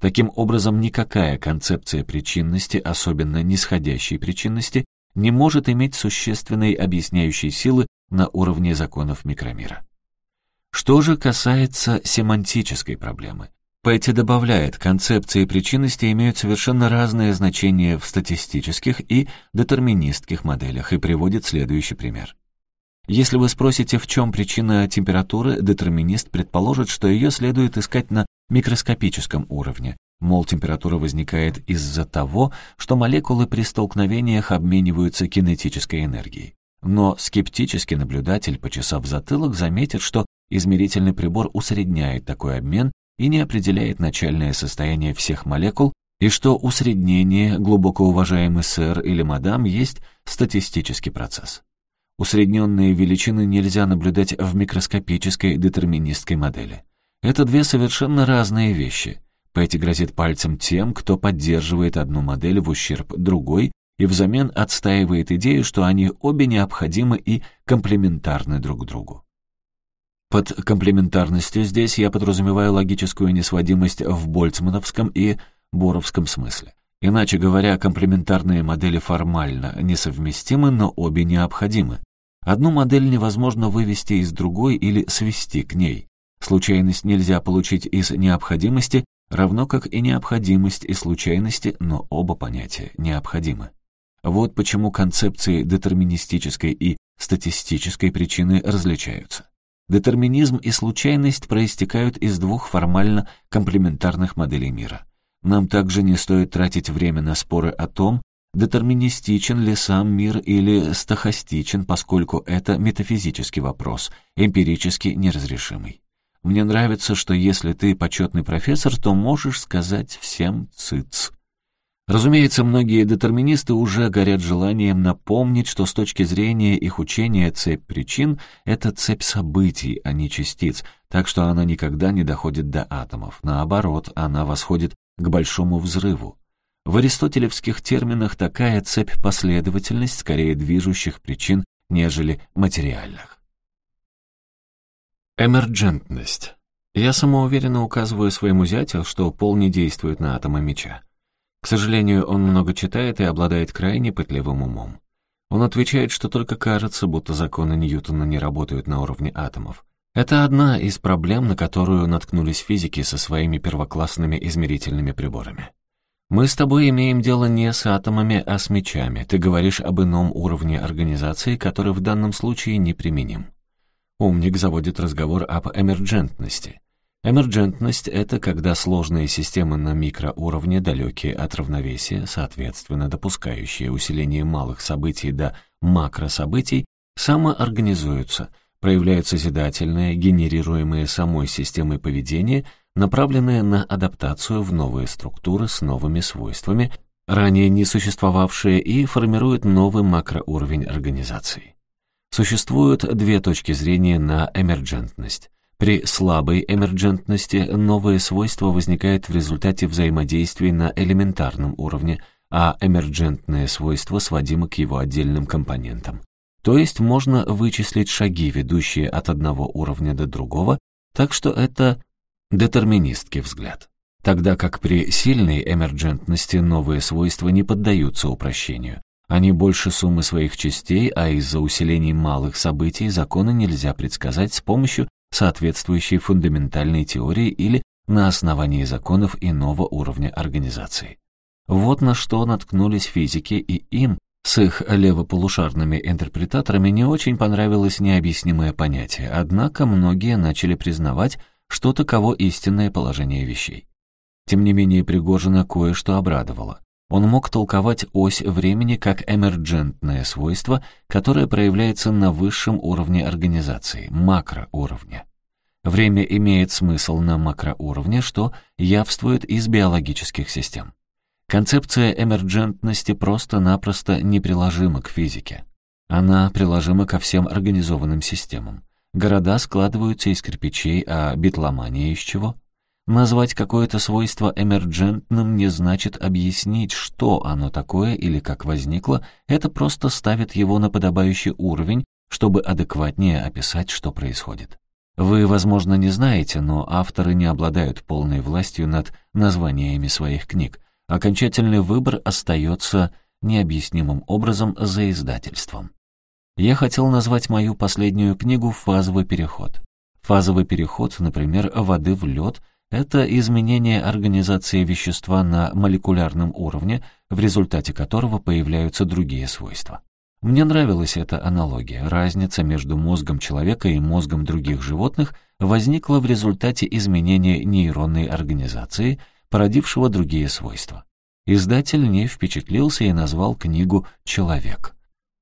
Таким образом, никакая концепция причинности, особенно нисходящей причинности, не может иметь существенной объясняющей силы на уровне законов микромира. Что же касается семантической проблемы, Пэтти добавляет, концепции причинности имеют совершенно разное значение в статистических и детерминистских моделях и приводит следующий пример. Если вы спросите, в чем причина температуры, детерминист предположит, что ее следует искать на микроскопическом уровне. Мол, температура возникает из-за того, что молекулы при столкновениях обмениваются кинетической энергией. Но скептический наблюдатель, почесав затылок, заметит, что измерительный прибор усредняет такой обмен и не определяет начальное состояние всех молекул, и что усреднение, глубоко уважаемый сэр или мадам, есть статистический процесс. Усредненные величины нельзя наблюдать в микроскопической детерминистской модели. Это две совершенно разные вещи. Пэтти грозит пальцем тем, кто поддерживает одну модель в ущерб другой и взамен отстаивает идею, что они обе необходимы и комплементарны друг другу. Под комплементарностью здесь я подразумеваю логическую несводимость в больцмановском и боровском смысле. Иначе говоря, комплементарные модели формально несовместимы, но обе необходимы. Одну модель невозможно вывести из другой или свести к ней. Случайность нельзя получить из необходимости, равно как и необходимость из случайности, но оба понятия необходимы. Вот почему концепции детерминистической и статистической причины различаются. Детерминизм и случайность проистекают из двух формально комплементарных моделей мира. Нам также не стоит тратить время на споры о том, детерминистичен ли сам мир или стахастичен, поскольку это метафизический вопрос, эмпирически неразрешимый. Мне нравится, что если ты почетный профессор, то можешь сказать всем «цыц». Разумеется, многие детерминисты уже горят желанием напомнить, что с точки зрения их учения цепь причин — это цепь событий, а не частиц, так что она никогда не доходит до атомов. Наоборот, она восходит к большому взрыву. В аристотелевских терминах такая цепь последовательность скорее движущих причин, нежели материальных. Эмерджентность. Я самоуверенно указываю своему зятю, что пол не действует на атомы меча. Сожалению, он много читает и обладает крайне пытливым умом. Он отвечает, что только кажется, будто законы Ньютона не работают на уровне атомов. Это одна из проблем, на которую наткнулись физики со своими первоклассными измерительными приборами. Мы с тобой имеем дело не с атомами, а с мечами. Ты говоришь об ином уровне организации, который в данном случае неприменим. Умник заводит разговор об эмерджентности. Эмерджентность — это когда сложные системы на микроуровне, далекие от равновесия, соответственно допускающие усиление малых событий до макрособытий, самоорганизуются, проявляют созидательное, генерируемое самой системой поведения, направленное на адаптацию в новые структуры с новыми свойствами, ранее не существовавшие, и формируют новый макроуровень организации. Существуют две точки зрения на эмерджентность. При слабой эмерджентности новое свойство возникает в результате взаимодействий на элементарном уровне, а эмерджентное свойство сводимо к его отдельным компонентам. То есть можно вычислить шаги, ведущие от одного уровня до другого, так что это детерминистский взгляд. Тогда как при сильной эмерджентности новые свойства не поддаются упрощению. Они больше суммы своих частей, а из-за усилений малых событий законы нельзя предсказать с помощью соответствующей фундаментальной теории или на основании законов иного уровня организации. Вот на что наткнулись физики, и им, с их левополушарными интерпретаторами, не очень понравилось необъяснимое понятие, однако многие начали признавать, что таково истинное положение вещей. Тем не менее, Пригожина кое-что обрадовало. Он мог толковать ось времени как эмерджентное свойство, которое проявляется на высшем уровне организации, макроуровне. Время имеет смысл на макроуровне, что явствует из биологических систем. Концепция эмерджентности просто-напросто неприложима к физике. Она приложима ко всем организованным системам. Города складываются из кирпичей, а битломания из чего? Назвать какое-то свойство эмерджентным не значит объяснить, что оно такое или как возникло, это просто ставит его на подобающий уровень, чтобы адекватнее описать, что происходит. Вы, возможно, не знаете, но авторы не обладают полной властью над названиями своих книг. Окончательный выбор остается необъяснимым образом за издательством. Я хотел назвать мою последнюю книгу «Фазовый переход». Фазовый переход, например, воды в лед — это изменение организации вещества на молекулярном уровне, в результате которого появляются другие свойства. Мне нравилась эта аналогия. Разница между мозгом человека и мозгом других животных возникла в результате изменения нейронной организации, породившего другие свойства. Издатель не впечатлился и назвал книгу «Человек».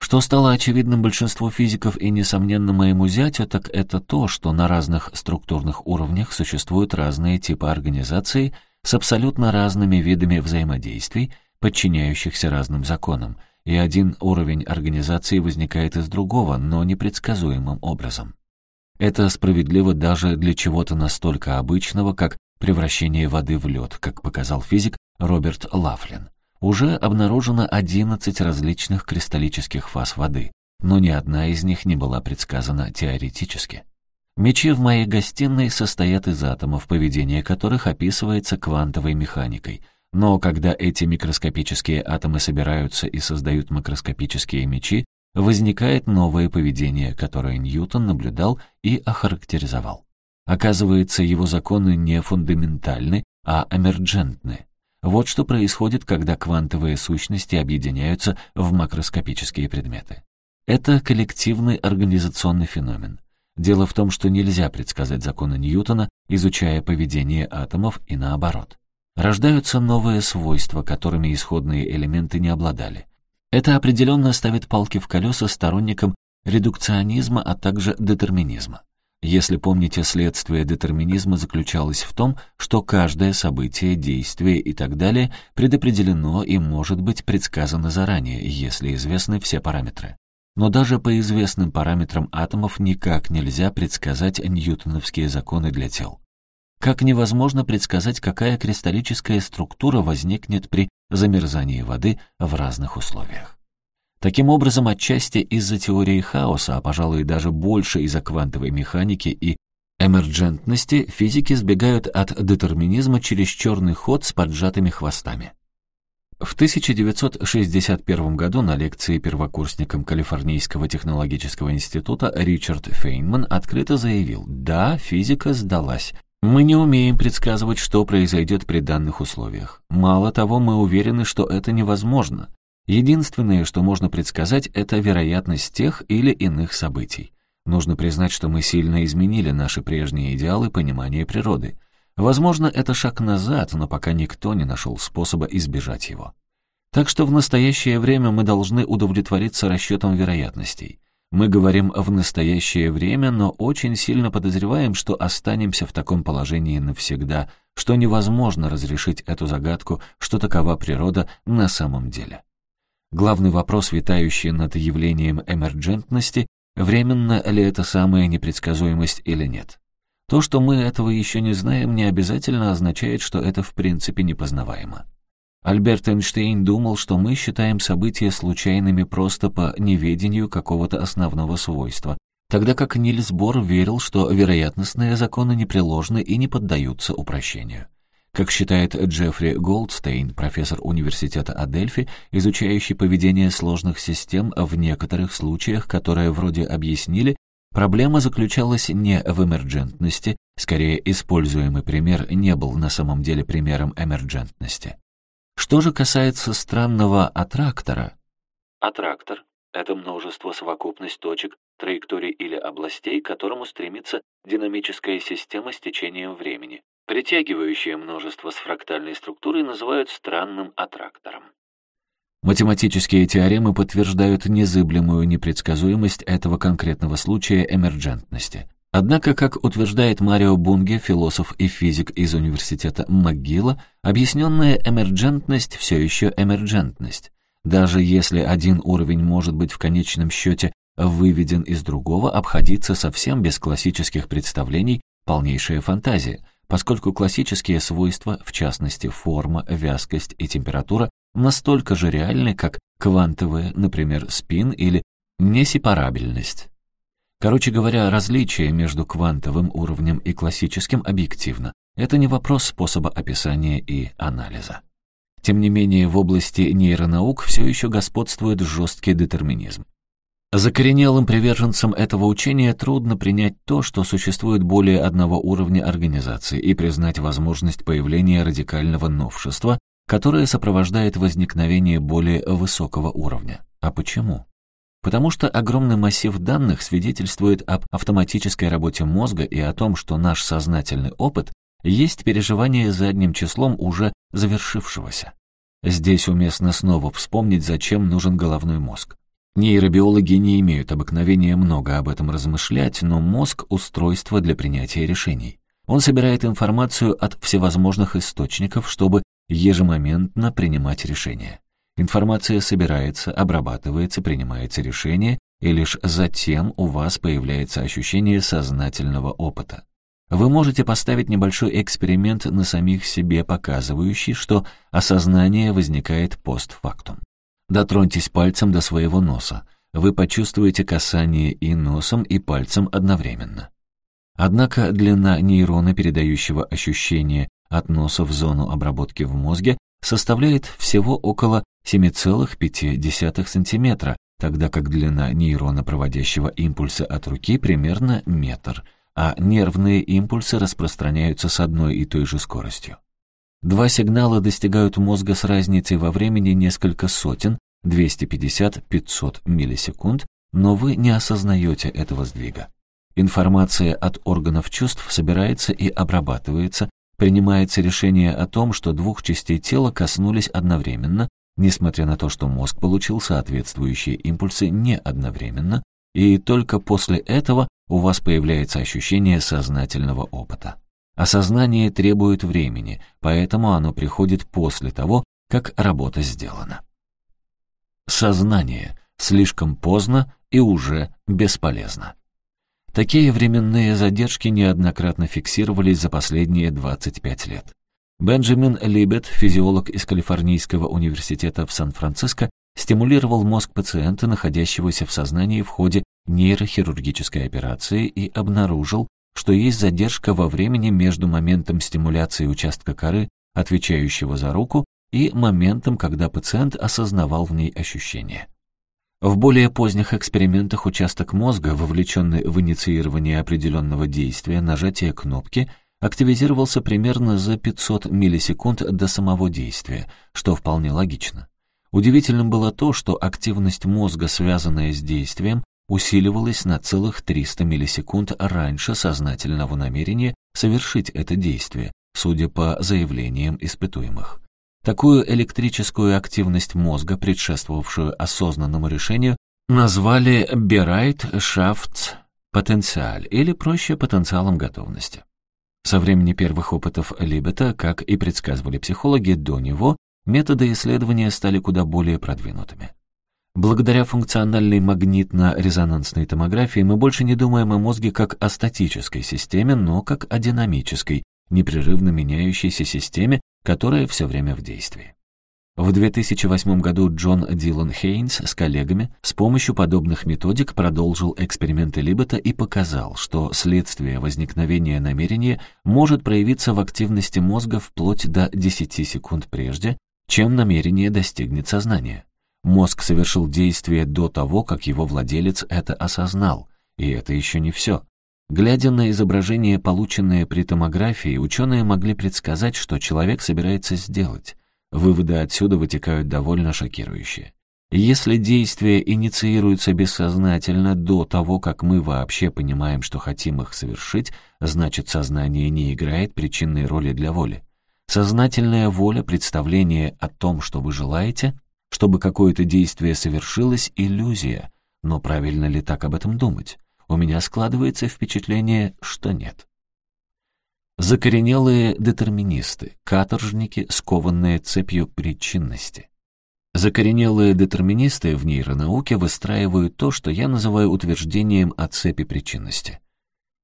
Что стало очевидным большинству физиков и, несомненно, моему зятю, так это то, что на разных структурных уровнях существуют разные типы организаций с абсолютно разными видами взаимодействий, подчиняющихся разным законам, и один уровень организации возникает из другого, но непредсказуемым образом. Это справедливо даже для чего-то настолько обычного, как превращение воды в лед, как показал физик Роберт Лафлин. Уже обнаружено 11 различных кристаллических фаз воды, но ни одна из них не была предсказана теоретически. Мечи в моей гостиной состоят из атомов, поведение которых описывается квантовой механикой. Но когда эти микроскопические атомы собираются и создают макроскопические мечи, возникает новое поведение, которое Ньютон наблюдал и охарактеризовал. Оказывается, его законы не фундаментальны, а эмерджентны. Вот что происходит, когда квантовые сущности объединяются в макроскопические предметы. Это коллективный организационный феномен. Дело в том, что нельзя предсказать законы Ньютона, изучая поведение атомов и наоборот. Рождаются новые свойства, которыми исходные элементы не обладали. Это определенно ставит палки в колеса сторонникам редукционизма, а также детерминизма. Если помните, следствие детерминизма заключалось в том, что каждое событие, действие и так далее предопределено и может быть предсказано заранее, если известны все параметры. Но даже по известным параметрам атомов никак нельзя предсказать ньютоновские законы для тел. Как невозможно предсказать, какая кристаллическая структура возникнет при замерзании воды в разных условиях. Таким образом, отчасти из-за теории хаоса, а пожалуй даже больше из-за квантовой механики и эмерджентности, физики сбегают от детерминизма через черный ход с поджатыми хвостами. В 1961 году на лекции первокурсникам Калифорнийского технологического института Ричард Фейнман открыто заявил «Да, физика сдалась. Мы не умеем предсказывать, что произойдет при данных условиях. Мало того, мы уверены, что это невозможно. Единственное, что можно предсказать, это вероятность тех или иных событий. Нужно признать, что мы сильно изменили наши прежние идеалы понимания природы. Возможно, это шаг назад, но пока никто не нашел способа избежать его. Так что в настоящее время мы должны удовлетвориться расчетом вероятностей. Мы говорим в настоящее время, но очень сильно подозреваем, что останемся в таком положении навсегда, что невозможно разрешить эту загадку, что такова природа на самом деле. Главный вопрос, витающий над явлением эмерджентности, временно ли это самая непредсказуемость или нет. То, что мы этого еще не знаем, не обязательно означает, что это в принципе непознаваемо. Альберт Эйнштейн думал, что мы считаем события случайными просто по неведению какого-то основного свойства, тогда как Нильс Бор верил, что вероятностные законы непреложны и не поддаются упрощению. Как считает Джеффри Голдстейн, профессор университета Адельфи, изучающий поведение сложных систем, в некоторых случаях, которые вроде объяснили, Проблема заключалась не в эмерджентности, скорее используемый пример не был на самом деле примером эмерджентности. Что же касается странного аттрактора? Аттрактор — это множество совокупность точек, траекторий или областей, к которому стремится динамическая система с течением времени. Притягивающее множество с фрактальной структурой называют странным аттрактором. Математические теоремы подтверждают незыблемую непредсказуемость этого конкретного случая эмерджентности. Однако, как утверждает Марио Бунге, философ и физик из университета МcGill, объясненная эмерджентность все еще эмерджентность. Даже если один уровень может быть в конечном счете выведен из другого, обходиться совсем без классических представлений – полнейшая фантазия, поскольку классические свойства, в частности форма, вязкость и температура, настолько же реальны, как квантовые, например, спин или несепарабельность. Короче говоря, различие между квантовым уровнем и классическим объективно. Это не вопрос способа описания и анализа. Тем не менее, в области нейронаук все еще господствует жесткий детерминизм. Закоренелым приверженцам этого учения трудно принять то, что существует более одного уровня организации, и признать возможность появления радикального новшества, которое сопровождает возникновение более высокого уровня. А почему? Потому что огромный массив данных свидетельствует об автоматической работе мозга и о том, что наш сознательный опыт есть переживание задним числом уже завершившегося. Здесь уместно снова вспомнить, зачем нужен головной мозг. Нейробиологи не имеют обыкновения много об этом размышлять, но мозг — устройство для принятия решений. Он собирает информацию от всевозможных источников, чтобы ежемоментно принимать решения. Информация собирается, обрабатывается, принимается решение, и лишь затем у вас появляется ощущение сознательного опыта. Вы можете поставить небольшой эксперимент на самих себе, показывающий, что осознание возникает постфактум. Дотроньтесь пальцем до своего носа. Вы почувствуете касание и носом, и пальцем одновременно. Однако длина нейрона, передающего ощущение от носа в зону обработки в мозге, составляет всего около 7,5 см, тогда как длина нейрона, проводящего импульсы от руки, примерно метр, а нервные импульсы распространяются с одной и той же скоростью. Два сигнала достигают мозга с разницей во времени несколько сотен, 250-500 миллисекунд, но вы не осознаете этого сдвига. Информация от органов чувств собирается и обрабатывается, принимается решение о том, что двух частей тела коснулись одновременно, несмотря на то, что мозг получил соответствующие импульсы не одновременно, и только после этого у вас появляется ощущение сознательного опыта. Осознание требует времени, поэтому оно приходит после того, как работа сделана. Сознание слишком поздно и уже бесполезно. Такие временные задержки неоднократно фиксировались за последние 25 лет. Бенджамин Либет, физиолог из Калифорнийского университета в Сан-Франциско, стимулировал мозг пациента, находящегося в сознании в ходе нейрохирургической операции, и обнаружил, что есть задержка во времени между моментом стимуляции участка коры, отвечающего за руку, и моментом, когда пациент осознавал в ней ощущения. В более поздних экспериментах участок мозга, вовлеченный в инициирование определенного действия, нажатие кнопки – активизировался примерно за 500 миллисекунд до самого действия, что вполне логично. Удивительным было то, что активность мозга, связанная с действием, усиливалась на целых 300 миллисекунд раньше сознательного намерения совершить это действие, судя по заявлениям испытуемых. Такую электрическую активность мозга, предшествовавшую осознанному решению, назвали Берайт-Шафтс потенциаль или проще потенциалом готовности. Со времени первых опытов Либета, как и предсказывали психологи до него, методы исследования стали куда более продвинутыми. Благодаря функциональной магнитно-резонансной томографии мы больше не думаем о мозге как о статической системе, но как о динамической, непрерывно меняющейся системе, которая все время в действии. В 2008 году Джон Дилан Хейнс с коллегами с помощью подобных методик продолжил эксперименты Либета и показал, что следствие возникновения намерения может проявиться в активности мозга вплоть до 10 секунд прежде, чем намерение достигнет сознания. Мозг совершил действие до того, как его владелец это осознал, и это еще не все. Глядя на изображение, полученное при томографии, ученые могли предсказать, что человек собирается сделать. Выводы отсюда вытекают довольно шокирующие. Если действия инициируются бессознательно до того, как мы вообще понимаем, что хотим их совершить, значит сознание не играет причинной роли для воли. Сознательная воля, представление о том, что вы желаете, чтобы какое-то действие совершилось, иллюзия. Но правильно ли так об этом думать? У меня складывается впечатление, что нет. Закоренелые детерминисты, каторжники, скованные цепью причинности. Закоренелые детерминисты в нейронауке выстраивают то, что я называю утверждением о цепи причинности.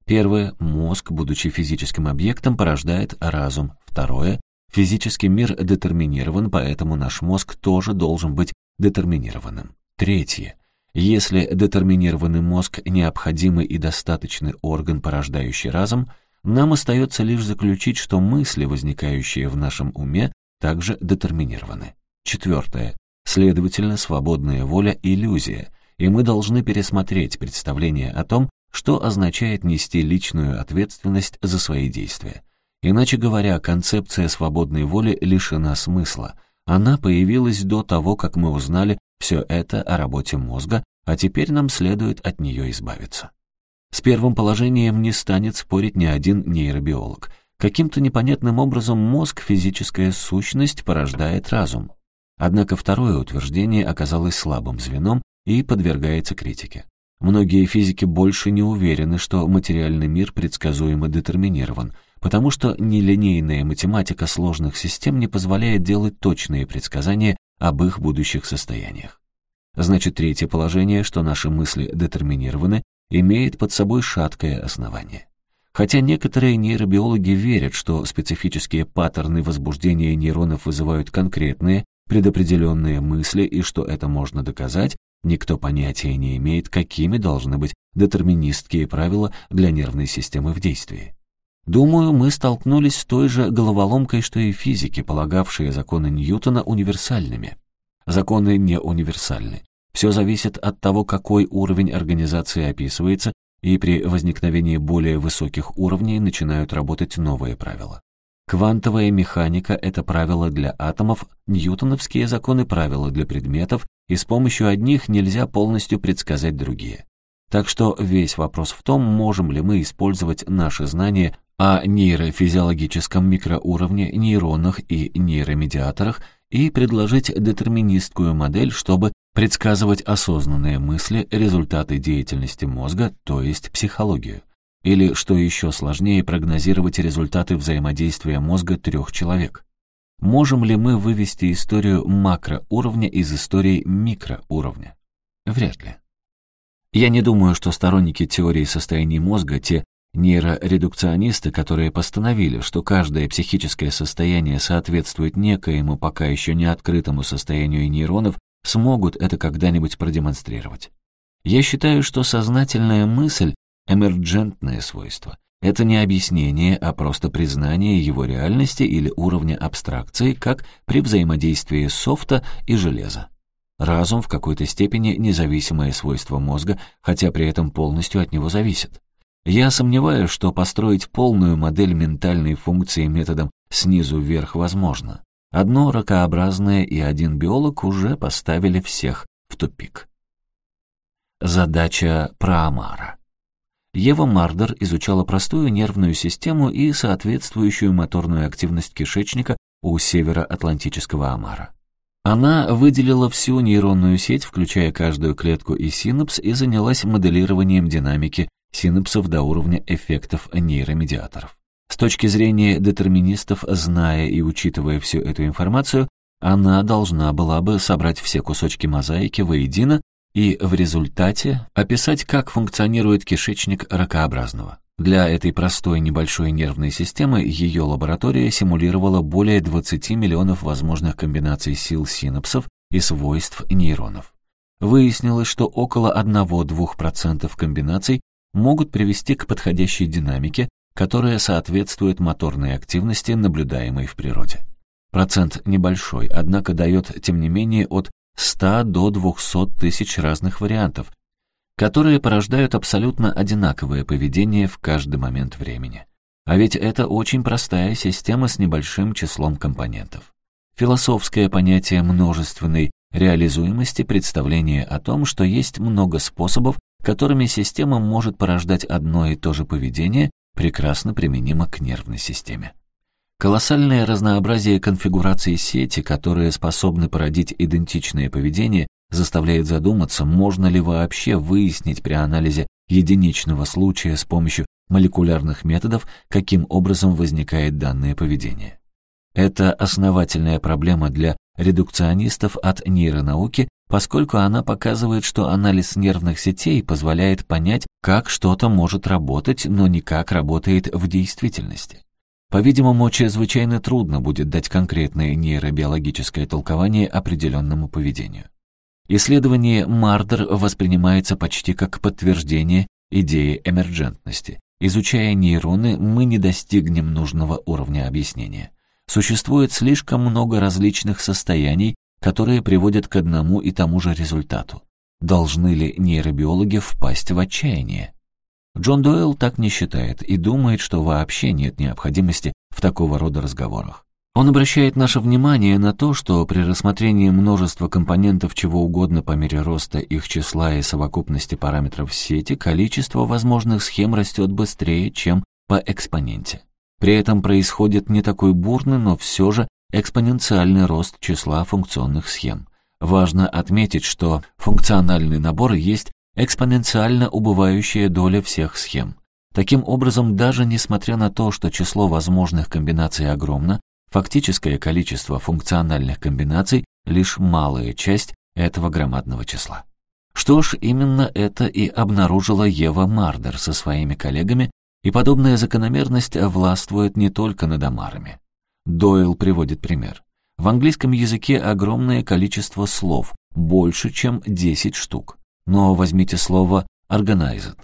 Первое — мозг, будучи физическим объектом, порождает разум. Второе — физический мир детерминирован, поэтому наш мозг тоже должен быть детерминированным. Третье — если детерминированный мозг — необходимый и достаточный орган, порождающий разум — нам остается лишь заключить, что мысли, возникающие в нашем уме, также детерминированы. Четвертое. Следовательно, свободная воля — иллюзия, и мы должны пересмотреть представление о том, что означает нести личную ответственность за свои действия. Иначе говоря, концепция свободной воли лишена смысла. Она появилась до того, как мы узнали все это о работе мозга, а теперь нам следует от нее избавиться. С первым положением не станет спорить ни один нейробиолог. Каким-то непонятным образом мозг, физическая сущность, порождает разум. Однако второе утверждение оказалось слабым звеном и подвергается критике. Многие физики больше не уверены, что материальный мир предсказуемо детерминирован, потому что нелинейная математика сложных систем не позволяет делать точные предсказания об их будущих состояниях. Значит, третье положение, что наши мысли детерминированы, имеет под собой шаткое основание. Хотя некоторые нейробиологи верят, что специфические паттерны возбуждения нейронов вызывают конкретные, предопределенные мысли и что это можно доказать, никто понятия не имеет, какими должны быть детерминистские правила для нервной системы в действии. Думаю, мы столкнулись с той же головоломкой, что и физики, полагавшие законы Ньютона универсальными. Законы не универсальны. Все зависит от того, какой уровень организации описывается, и при возникновении более высоких уровней начинают работать новые правила. Квантовая механика — это правила для атомов, ньютоновские законы — правила для предметов, и с помощью одних нельзя полностью предсказать другие. Так что весь вопрос в том, можем ли мы использовать наши знания о нейрофизиологическом микроуровне, нейронах и нейромедиаторах и предложить детерминистскую модель, чтобы предсказывать осознанные мысли, результаты деятельности мозга, то есть психологию. Или, что еще сложнее, прогнозировать результаты взаимодействия мозга трех человек. Можем ли мы вывести историю макроуровня из истории микроуровня? Вряд ли. Я не думаю, что сторонники теории состояний мозга, те Нейроредукционисты, которые постановили, что каждое психическое состояние соответствует некоему пока еще не открытому состоянию нейронов, смогут это когда-нибудь продемонстрировать. Я считаю, что сознательная мысль — эмерджентное свойство. Это не объяснение, а просто признание его реальности или уровня абстракции, как при взаимодействии софта и железа. Разум в какой-то степени независимое свойство мозга, хотя при этом полностью от него зависит. Я сомневаюсь, что построить полную модель ментальной функции методом снизу вверх возможно. Одно ракообразное и один биолог уже поставили всех в тупик. Задача Праамара. Ева Мардер изучала простую нервную систему и соответствующую моторную активность кишечника у североатлантического омара. Она выделила всю нейронную сеть, включая каждую клетку и синапс, и занялась моделированием динамики синапсов до уровня эффектов нейромедиаторов. С точки зрения детерминистов, зная и учитывая всю эту информацию, она должна была бы собрать все кусочки мозаики воедино и в результате описать, как функционирует кишечник ракообразного. Для этой простой небольшой нервной системы ее лаборатория симулировала более 20 миллионов возможных комбинаций сил синапсов и свойств нейронов. Выяснилось, что около 1-2% комбинаций могут привести к подходящей динамике, которая соответствует моторной активности, наблюдаемой в природе. Процент небольшой, однако дает, тем не менее, от 100 до 200 тысяч разных вариантов, которые порождают абсолютно одинаковое поведение в каждый момент времени. А ведь это очень простая система с небольшим числом компонентов. Философское понятие множественной реализуемости представление о том, что есть много способов которыми система может порождать одно и то же поведение, прекрасно применимо к нервной системе. Колоссальное разнообразие конфигураций сети, которые способны породить идентичное поведение, заставляет задуматься, можно ли вообще выяснить при анализе единичного случая с помощью молекулярных методов, каким образом возникает данное поведение. Это основательная проблема для редукционистов от нейронауки, поскольку она показывает, что анализ нервных сетей позволяет понять, как что-то может работать, но не как работает в действительности. По-видимому, чрезвычайно трудно будет дать конкретное нейробиологическое толкование определенному поведению. Исследование Мардер воспринимается почти как подтверждение идеи эмерджентности. Изучая нейроны, мы не достигнем нужного уровня объяснения. Существует слишком много различных состояний, которые приводят к одному и тому же результату. Должны ли нейробиологи впасть в отчаяние? Джон Дойл так не считает и думает, что вообще нет необходимости в такого рода разговорах. Он обращает наше внимание на то, что при рассмотрении множества компонентов чего угодно по мере роста их числа и совокупности параметров сети, количество возможных схем растет быстрее, чем по экспоненте. При этом происходит не такой бурный, но все же экспоненциальный рост числа функционных схем. Важно отметить, что функциональный набор есть экспоненциально убывающая доля всех схем. Таким образом, даже несмотря на то, что число возможных комбинаций огромно, фактическое количество функциональных комбинаций лишь малая часть этого громадного числа. Что ж, именно это и обнаружила Ева Мардер со своими коллегами, и подобная закономерность властвует не только над омарами. Дойл приводит пример. В английском языке огромное количество слов, больше, чем 10 штук. Но возьмите слово «organized».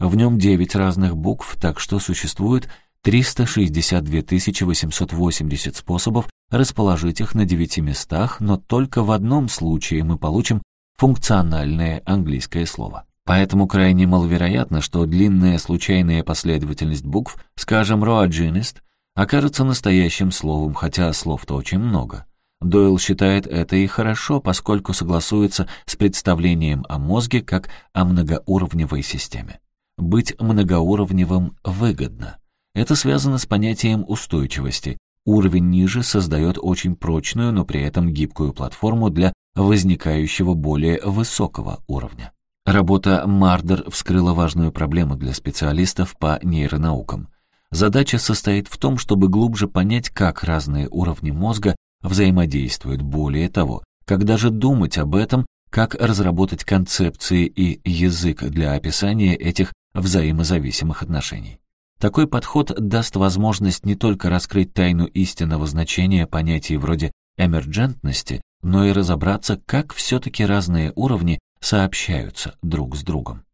В нем 9 разных букв, так что существует 362 880 способов расположить их на девяти местах, но только в одном случае мы получим функциональное английское слово. Поэтому крайне маловероятно, что длинная случайная последовательность букв, скажем, «roaginist», окажется настоящим словом, хотя слов-то очень много. Дойл считает это и хорошо, поскольку согласуется с представлением о мозге как о многоуровневой системе. Быть многоуровневым выгодно. Это связано с понятием устойчивости. Уровень ниже создает очень прочную, но при этом гибкую платформу для возникающего более высокого уровня. Работа Мардер вскрыла важную проблему для специалистов по нейронаукам. Задача состоит в том, чтобы глубже понять, как разные уровни мозга взаимодействуют. Более того, как даже думать об этом, как разработать концепции и язык для описания этих взаимозависимых отношений. Такой подход даст возможность не только раскрыть тайну истинного значения понятий вроде эмерджентности, но и разобраться, как все-таки разные уровни сообщаются друг с другом.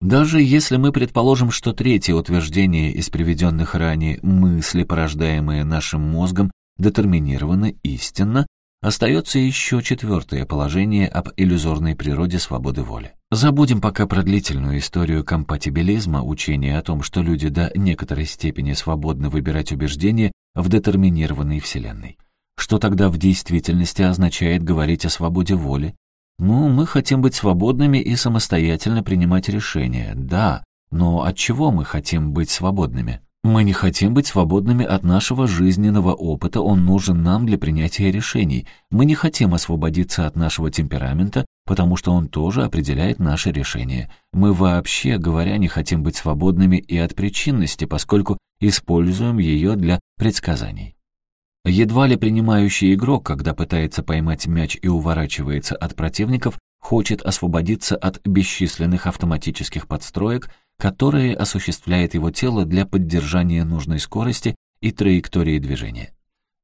Даже если мы предположим, что третье утверждение из приведенных ранее мысли, порождаемые нашим мозгом, детерминированы истинно, Остается еще четвертое положение об иллюзорной природе свободы воли. Забудем пока про длительную историю компатибилизма, учение о том, что люди до некоторой степени свободны выбирать убеждения в детерминированной Вселенной. Что тогда в действительности означает говорить о свободе воли? Ну, мы хотим быть свободными и самостоятельно принимать решения, да, но от чего мы хотим быть свободными? Мы не хотим быть свободными от нашего жизненного опыта, он нужен нам для принятия решений. Мы не хотим освободиться от нашего темперамента, потому что он тоже определяет наши решения. Мы вообще, говоря, не хотим быть свободными и от причинности, поскольку используем ее для предсказаний. Едва ли принимающий игрок, когда пытается поймать мяч и уворачивается от противников, хочет освободиться от бесчисленных автоматических подстроек, которые осуществляет его тело для поддержания нужной скорости и траектории движения.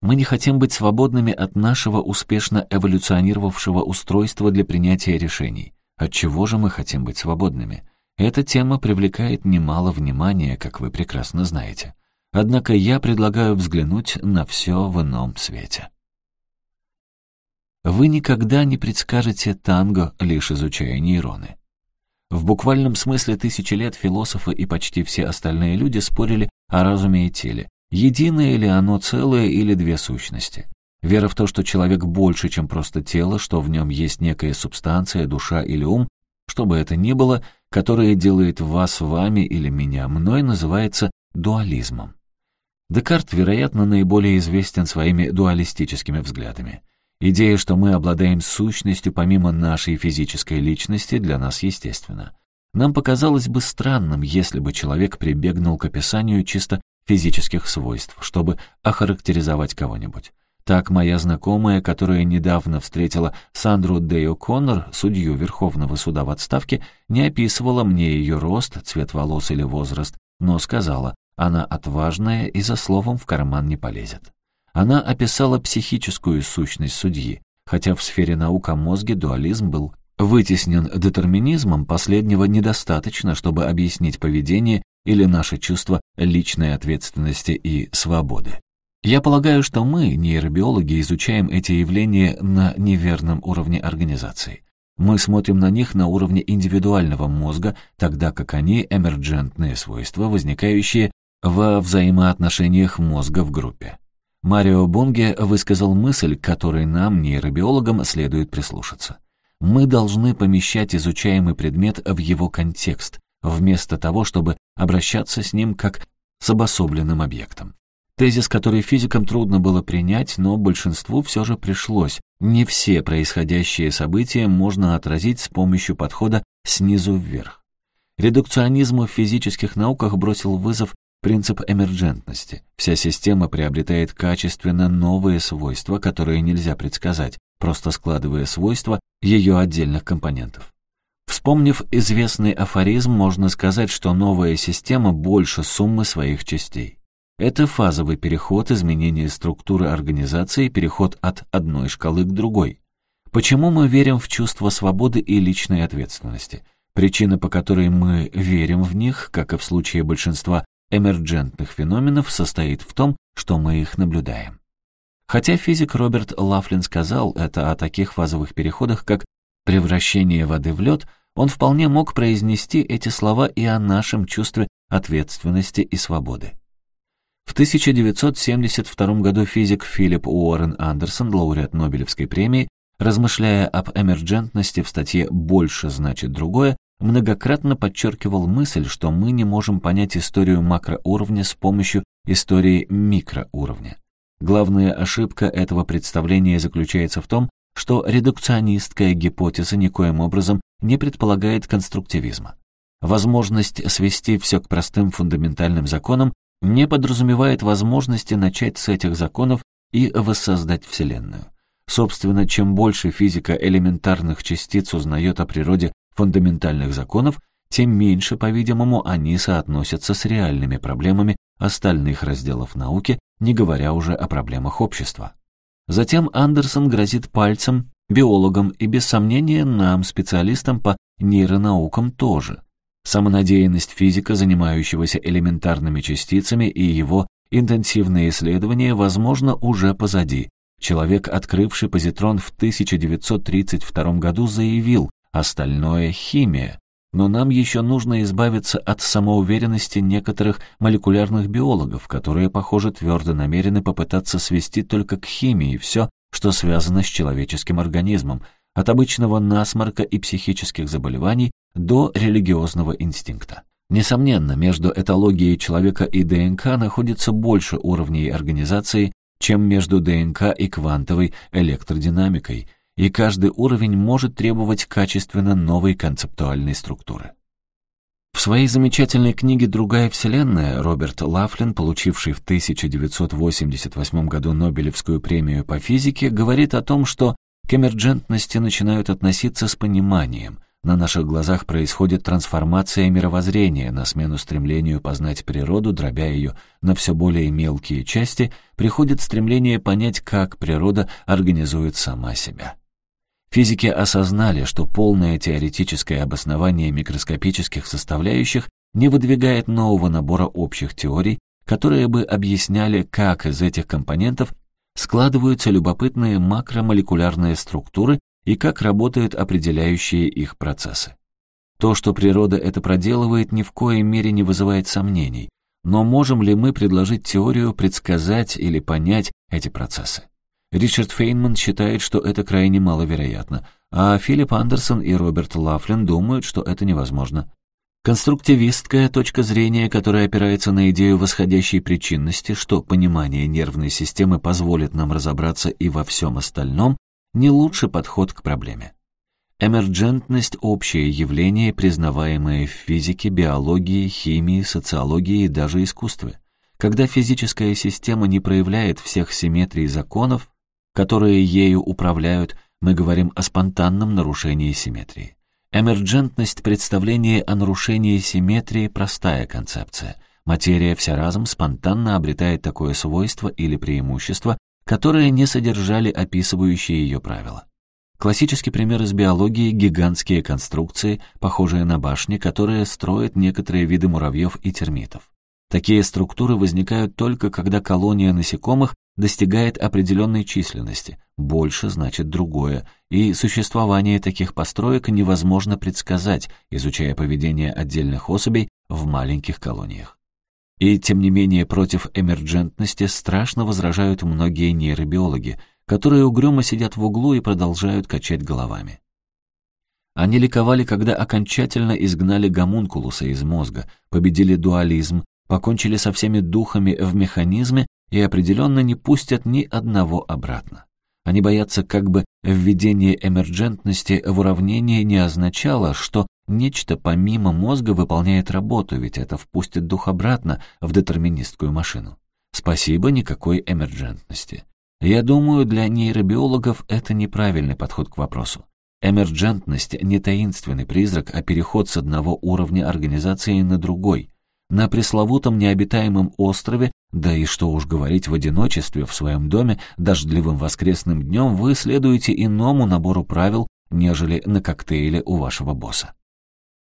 Мы не хотим быть свободными от нашего успешно эволюционировавшего устройства для принятия решений. От чего же мы хотим быть свободными? Эта тема привлекает немало внимания, как вы прекрасно знаете. Однако я предлагаю взглянуть на все в ином свете. Вы никогда не предскажете танго, лишь изучая нейроны. В буквальном смысле тысячи лет философы и почти все остальные люди спорили о разуме и теле. Единое ли оно целое или две сущности? Вера в то, что человек больше, чем просто тело, что в нем есть некая субстанция, душа или ум, что бы это ни было, которое делает вас вами или меня мной, называется дуализмом. Декарт, вероятно, наиболее известен своими дуалистическими взглядами. Идея, что мы обладаем сущностью помимо нашей физической личности, для нас естественна. Нам показалось бы странным, если бы человек прибегнул к описанию чисто физических свойств, чтобы охарактеризовать кого-нибудь. Так моя знакомая, которая недавно встретила Сандру Дэй Коннор, судью Верховного суда в отставке, не описывала мне ее рост, цвет волос или возраст, но сказала, она отважная и за словом в карман не полезет. Она описала психическую сущность судьи, хотя в сфере наук о мозге дуализм был вытеснен детерминизмом, последнего недостаточно, чтобы объяснить поведение или наше чувство личной ответственности и свободы. Я полагаю, что мы, нейробиологи, изучаем эти явления на неверном уровне организации. Мы смотрим на них на уровне индивидуального мозга, тогда как они — эмерджентные свойства, возникающие во взаимоотношениях мозга в группе. Марио Бонге высказал мысль, которой нам, нейробиологам, следует прислушаться. Мы должны помещать изучаемый предмет в его контекст, вместо того, чтобы обращаться с ним как с обособленным объектом. Тезис, который физикам трудно было принять, но большинству все же пришлось. Не все происходящие события можно отразить с помощью подхода снизу вверх. Редукционизм в физических науках бросил вызов Принцип эмерджентности. Вся система приобретает качественно новые свойства, которые нельзя предсказать, просто складывая свойства ее отдельных компонентов. Вспомнив известный афоризм, можно сказать, что новая система больше суммы своих частей. Это фазовый переход, изменение структуры организации, переход от одной шкалы к другой. Почему мы верим в чувство свободы и личной ответственности? Причина, по которой мы верим в них, как и в случае большинства эмерджентных феноменов, состоит в том, что мы их наблюдаем. Хотя физик Роберт Лафлин сказал это о таких фазовых переходах, как превращение воды в лед, он вполне мог произнести эти слова и о нашем чувстве ответственности и свободы. В 1972 году физик Филипп Уоррен Андерсон, лауреат Нобелевской премии, размышляя об эмерджентности в статье «Больше значит другое», многократно подчеркивал мысль, что мы не можем понять историю макроуровня с помощью истории микроуровня. Главная ошибка этого представления заключается в том, что редукционистская гипотеза никоим образом не предполагает конструктивизма. Возможность свести все к простым фундаментальным законам не подразумевает возможности начать с этих законов и воссоздать Вселенную. Собственно, чем больше физика элементарных частиц узнает о природе фундаментальных законов, тем меньше, по-видимому, они соотносятся с реальными проблемами остальных разделов науки, не говоря уже о проблемах общества. Затем Андерсон грозит пальцем биологам и, без сомнения, нам, специалистам по нейронаукам, тоже. Самонадеянность физика, занимающегося элементарными частицами, и его интенсивные исследования, возможно, уже позади. Человек, открывший позитрон в 1932 году, заявил «остальное — химия». Но нам еще нужно избавиться от самоуверенности некоторых молекулярных биологов, которые, похоже, твердо намерены попытаться свести только к химии все, что связано с человеческим организмом, от обычного насморка и психических заболеваний до религиозного инстинкта. Несомненно, между этологией человека и ДНК находится больше уровней организации, чем между ДНК и квантовой электродинамикой, и каждый уровень может требовать качественно новой концептуальной структуры. В своей замечательной книге «Другая вселенная» Роберт Лафлин, получивший в 1988 году Нобелевскую премию по физике, говорит о том, что к эмерджентности начинают относиться с пониманием. На наших глазах происходит трансформация мировоззрения, на смену стремлению познать природу, дробя ее на все более мелкие части, приходит стремление понять, как природа организует сама себя. Физики осознали, что полное теоретическое обоснование микроскопических составляющих не выдвигает нового набора общих теорий, которые бы объясняли, как из этих компонентов складываются любопытные макромолекулярные структуры и как работают определяющие их процессы. То, что природа это проделывает, ни в коей мере не вызывает сомнений, но можем ли мы предложить теорию предсказать или понять эти процессы? Ричард Фейнман считает, что это крайне маловероятно, а Филипп Андерсон и Роберт Лафлин думают, что это невозможно. Конструктивистская точка зрения, которая опирается на идею восходящей причинности, что понимание нервной системы позволит нам разобраться и во всем остальном, не лучший подход к проблеме. Эмерджентность – общее явление, признаваемое в физике, биологии, химии, социологии и даже искусстве. Когда физическая система не проявляет всех симметрий законов, которые ею управляют, мы говорим о спонтанном нарушении симметрии. Эмерджентность представления о нарушении симметрии – простая концепция. Материя вся разом спонтанно обретает такое свойство или преимущество, которые не содержали описывающие ее правила. Классический пример из биологии – гигантские конструкции, похожие на башни, которые строят некоторые виды муравьев и термитов. Такие структуры возникают только когда колония насекомых достигает определенной численности, больше значит другое, и существование таких построек невозможно предсказать, изучая поведение отдельных особей в маленьких колониях. И тем не менее против эмерджентности страшно возражают многие нейробиологи, которые угрюмо сидят в углу и продолжают качать головами. Они ликовали, когда окончательно изгнали гомункулуса из мозга, победили дуализм, покончили со всеми духами в механизме и определенно не пустят ни одного обратно. Они боятся, как бы введение эмерджентности в уравнение не означало, что нечто помимо мозга выполняет работу, ведь это впустит дух обратно в детерминистскую машину. Спасибо никакой эмерджентности. Я думаю, для нейробиологов это неправильный подход к вопросу. Эмерджентность не таинственный призрак, а переход с одного уровня организации на другой. На пресловутом необитаемом острове, да и что уж говорить в одиночестве в своем доме, дождливым воскресным днем вы следуете иному набору правил, нежели на коктейле у вашего босса.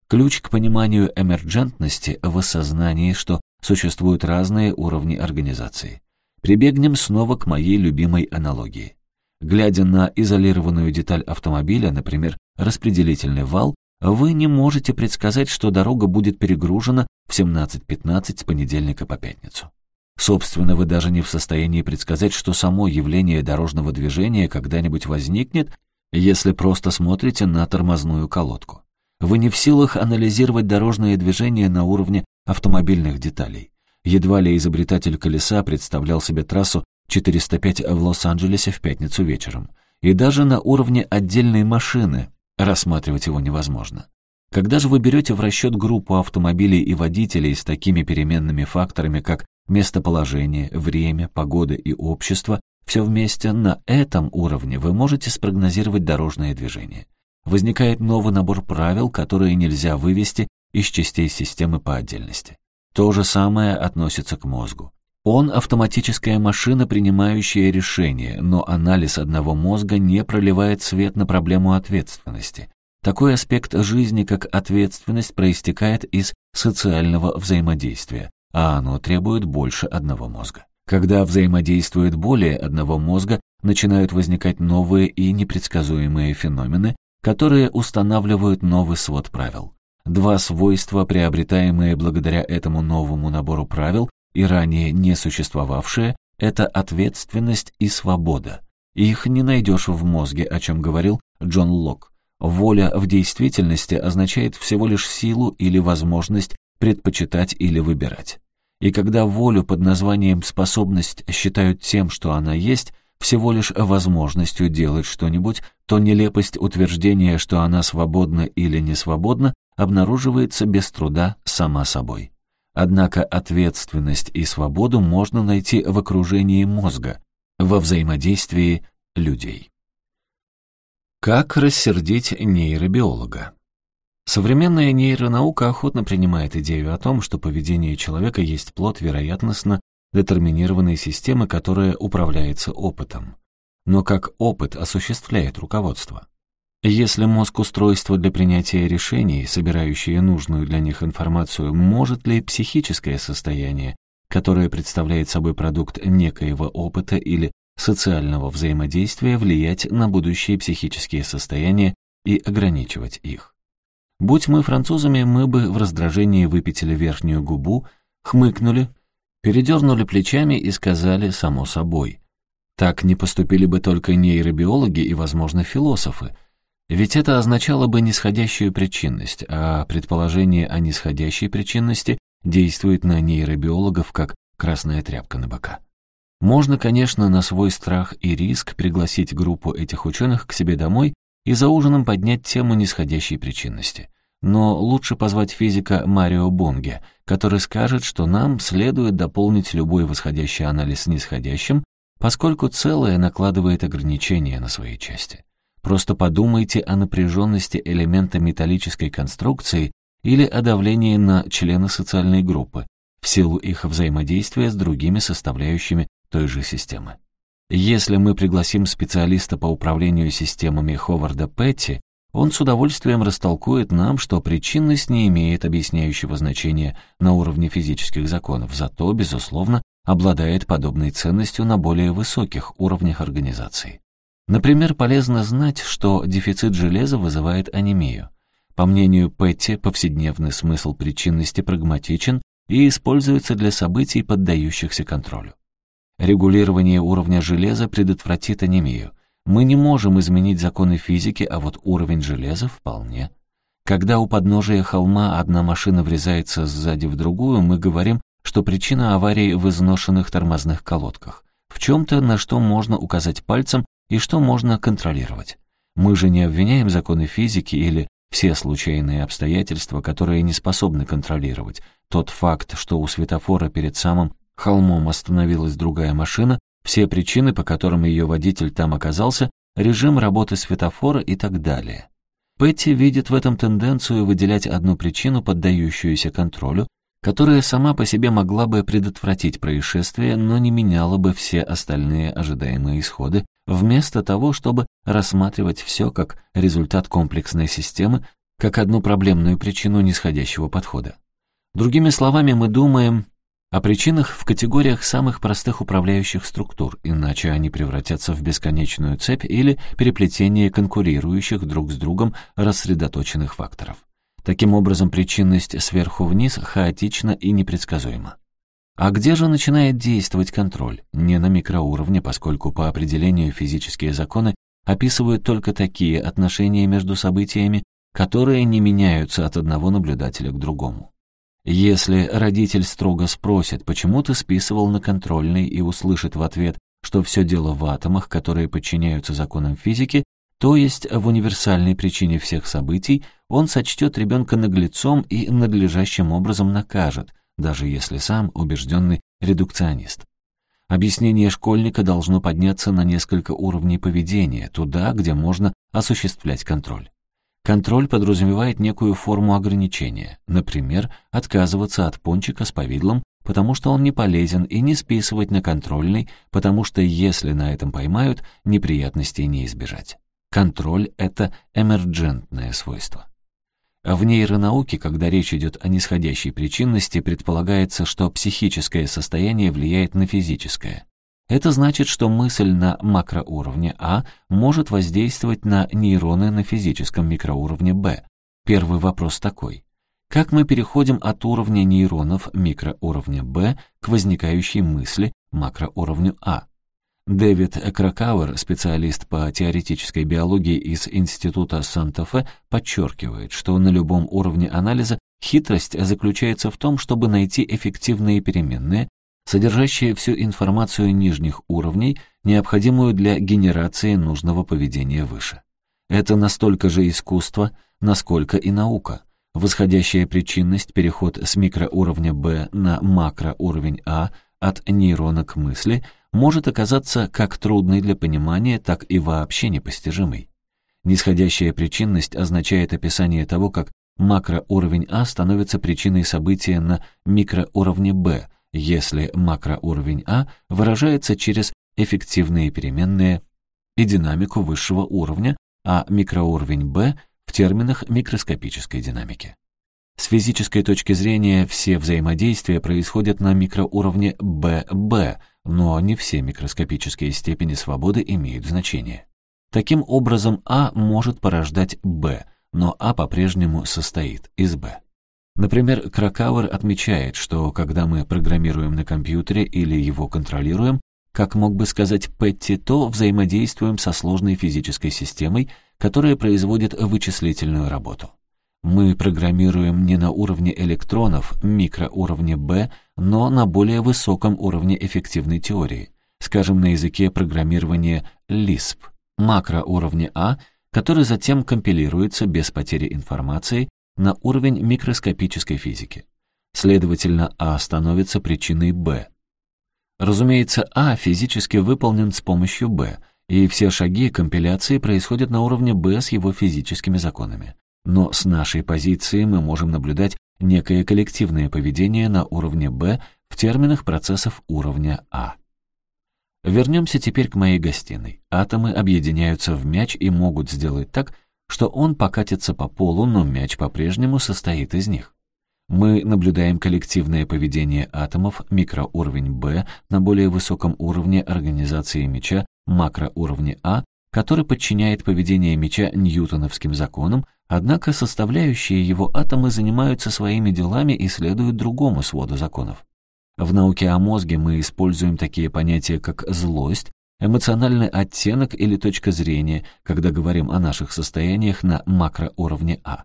Ключ к пониманию эмерджентности в осознании, что существуют разные уровни организации. Прибегнем снова к моей любимой аналогии. Глядя на изолированную деталь автомобиля, например, распределительный вал, вы не можете предсказать, что дорога будет перегружена в 17.15 с понедельника по пятницу. Собственно, вы даже не в состоянии предсказать, что само явление дорожного движения когда-нибудь возникнет, если просто смотрите на тормозную колодку. Вы не в силах анализировать дорожное движение на уровне автомобильных деталей. Едва ли изобретатель колеса представлял себе трассу 405 в Лос-Анджелесе в пятницу вечером. И даже на уровне отдельной машины рассматривать его невозможно. Когда же вы берете в расчет группу автомобилей и водителей с такими переменными факторами, как местоположение, время, погода и общество, все вместе на этом уровне вы можете спрогнозировать дорожное движение. Возникает новый набор правил, которые нельзя вывести из частей системы по отдельности. То же самое относится к мозгу. Он автоматическая машина, принимающая решения, но анализ одного мозга не проливает свет на проблему ответственности. Такой аспект жизни, как ответственность, проистекает из социального взаимодействия, а оно требует больше одного мозга. Когда взаимодействует более одного мозга, начинают возникать новые и непредсказуемые феномены, которые устанавливают новый свод правил. Два свойства, приобретаемые благодаря этому новому набору правил, и ранее не существовавшие, это ответственность и свобода. Их не найдешь в мозге, о чем говорил Джон Лок. Воля в действительности означает всего лишь силу или возможность предпочитать или выбирать. И когда волю под названием «способность» считают тем, что она есть, всего лишь возможностью делать что-нибудь, то нелепость утверждения, что она свободна или не свободна, обнаруживается без труда сама собой. Однако ответственность и свободу можно найти в окружении мозга, во взаимодействии людей. Как рассердить нейробиолога? Современная нейронаука охотно принимает идею о том, что поведение человека есть плод вероятностно детерминированной системы, которая управляется опытом. Но как опыт осуществляет руководство? Если мозг устройство для принятия решений, собирающее нужную для них информацию, может ли психическое состояние, которое представляет собой продукт некоего опыта или социального взаимодействия, влиять на будущие психические состояния и ограничивать их? Будь мы французами, мы бы в раздражении выпятили верхнюю губу, хмыкнули, передернули плечами и сказали «само собой». Так не поступили бы только нейробиологи и, возможно, философы – ведь это означало бы нисходящую причинность, а предположение о нисходящей причинности действует на нейробиологов как красная тряпка на бока. Можно, конечно, на свой страх и риск пригласить группу этих ученых к себе домой и за ужином поднять тему нисходящей причинности. Но лучше позвать физика Марио Бонге, который скажет, что нам следует дополнить любой восходящий анализ нисходящим, поскольку целое накладывает ограничения на свои части. Просто подумайте о напряженности элемента металлической конструкции или о давлении на члены социальной группы в силу их взаимодействия с другими составляющими той же системы. Если мы пригласим специалиста по управлению системами Ховарда Петти, он с удовольствием растолкует нам, что причинность не имеет объясняющего значения на уровне физических законов, зато, безусловно, обладает подобной ценностью на более высоких уровнях организации. Например, полезно знать, что дефицит железа вызывает анемию. По мнению Петти, повседневный смысл причинности прагматичен и используется для событий, поддающихся контролю. Регулирование уровня железа предотвратит анемию. Мы не можем изменить законы физики, а вот уровень железа вполне. Когда у подножия холма одна машина врезается сзади в другую, мы говорим, что причина аварии в изношенных тормозных колодках. В чем-то, на что можно указать пальцем и что можно контролировать. Мы же не обвиняем законы физики или все случайные обстоятельства, которые не способны контролировать. Тот факт, что у светофора перед самым холмом остановилась другая машина, все причины, по которым ее водитель там оказался, режим работы светофора и так далее. Петти видит в этом тенденцию выделять одну причину, поддающуюся контролю, которая сама по себе могла бы предотвратить происшествие, но не меняла бы все остальные ожидаемые исходы, вместо того, чтобы рассматривать все как результат комплексной системы, как одну проблемную причину нисходящего подхода. Другими словами, мы думаем о причинах в категориях самых простых управляющих структур, иначе они превратятся в бесконечную цепь или переплетение конкурирующих друг с другом рассредоточенных факторов. Таким образом, причинность сверху вниз хаотична и непредсказуема. А где же начинает действовать контроль? Не на микроуровне, поскольку по определению физические законы описывают только такие отношения между событиями, которые не меняются от одного наблюдателя к другому. Если родитель строго спросит, почему ты списывал на контрольный и услышит в ответ, что все дело в атомах, которые подчиняются законам физики, то есть в универсальной причине всех событий, он сочтет ребенка наглецом и надлежащим образом накажет, даже если сам убежденный редукционист. Объяснение школьника должно подняться на несколько уровней поведения, туда, где можно осуществлять контроль. Контроль подразумевает некую форму ограничения, например, отказываться от пончика с повидлом, потому что он не полезен, и не списывать на контрольный, потому что если на этом поймают, неприятностей не избежать. Контроль — это эмерджентное свойство. В нейронауке, когда речь идет о нисходящей причинности, предполагается, что психическое состояние влияет на физическое. Это значит, что мысль на макроуровне А может воздействовать на нейроны на физическом микроуровне Б. Первый вопрос такой. Как мы переходим от уровня нейронов микроуровня Б к возникающей мысли макроуровню А? Дэвид Кракауэр, специалист по теоретической биологии из Института Санта-Фе, подчеркивает, что на любом уровне анализа хитрость заключается в том, чтобы найти эффективные переменные, содержащие всю информацию нижних уровней, необходимую для генерации нужного поведения выше. Это настолько же искусство, насколько и наука. Восходящая причинность, переход с микроуровня Б на макроуровень А, от нейрона к мысли, может оказаться как трудной для понимания, так и вообще непостижимой. Нисходящая причинность означает описание того, как макроуровень А становится причиной события на микроуровне Б, если макроуровень А выражается через эффективные переменные и динамику высшего уровня, а микроуровень Б в терминах микроскопической динамики. С физической точки зрения все взаимодействия происходят на микроуровне ББ, но не все микроскопические степени свободы имеют значение. Таким образом, А может порождать Б, но А по-прежнему состоит из Б. Например, Кракауэр отмечает, что когда мы программируем на компьютере или его контролируем, как мог бы сказать Петти, то взаимодействуем со сложной физической системой, которая производит вычислительную работу. Мы программируем не на уровне электронов, микроуровне Б, но на более высоком уровне эффективной теории, скажем, на языке программирования Lisp, макроуровне А, который затем компилируется без потери информации на уровень микроскопической физики. Следовательно, А становится причиной Б. Разумеется, А физически выполнен с помощью Б, и все шаги компиляции происходят на уровне Б с его физическими законами. Но с нашей позиции мы можем наблюдать некое коллективное поведение на уровне Б в терминах процессов уровня А. Вернемся теперь к моей гостиной. Атомы объединяются в мяч и могут сделать так, что он покатится по полу, но мяч по-прежнему состоит из них. Мы наблюдаем коллективное поведение атомов микроуровень Б на более высоком уровне организации мяча макроуровне А, который подчиняет поведение мяча ньютоновским законам, однако составляющие его атомы занимаются своими делами и следуют другому своду законов. В науке о мозге мы используем такие понятия, как злость, эмоциональный оттенок или точка зрения, когда говорим о наших состояниях на макроуровне А.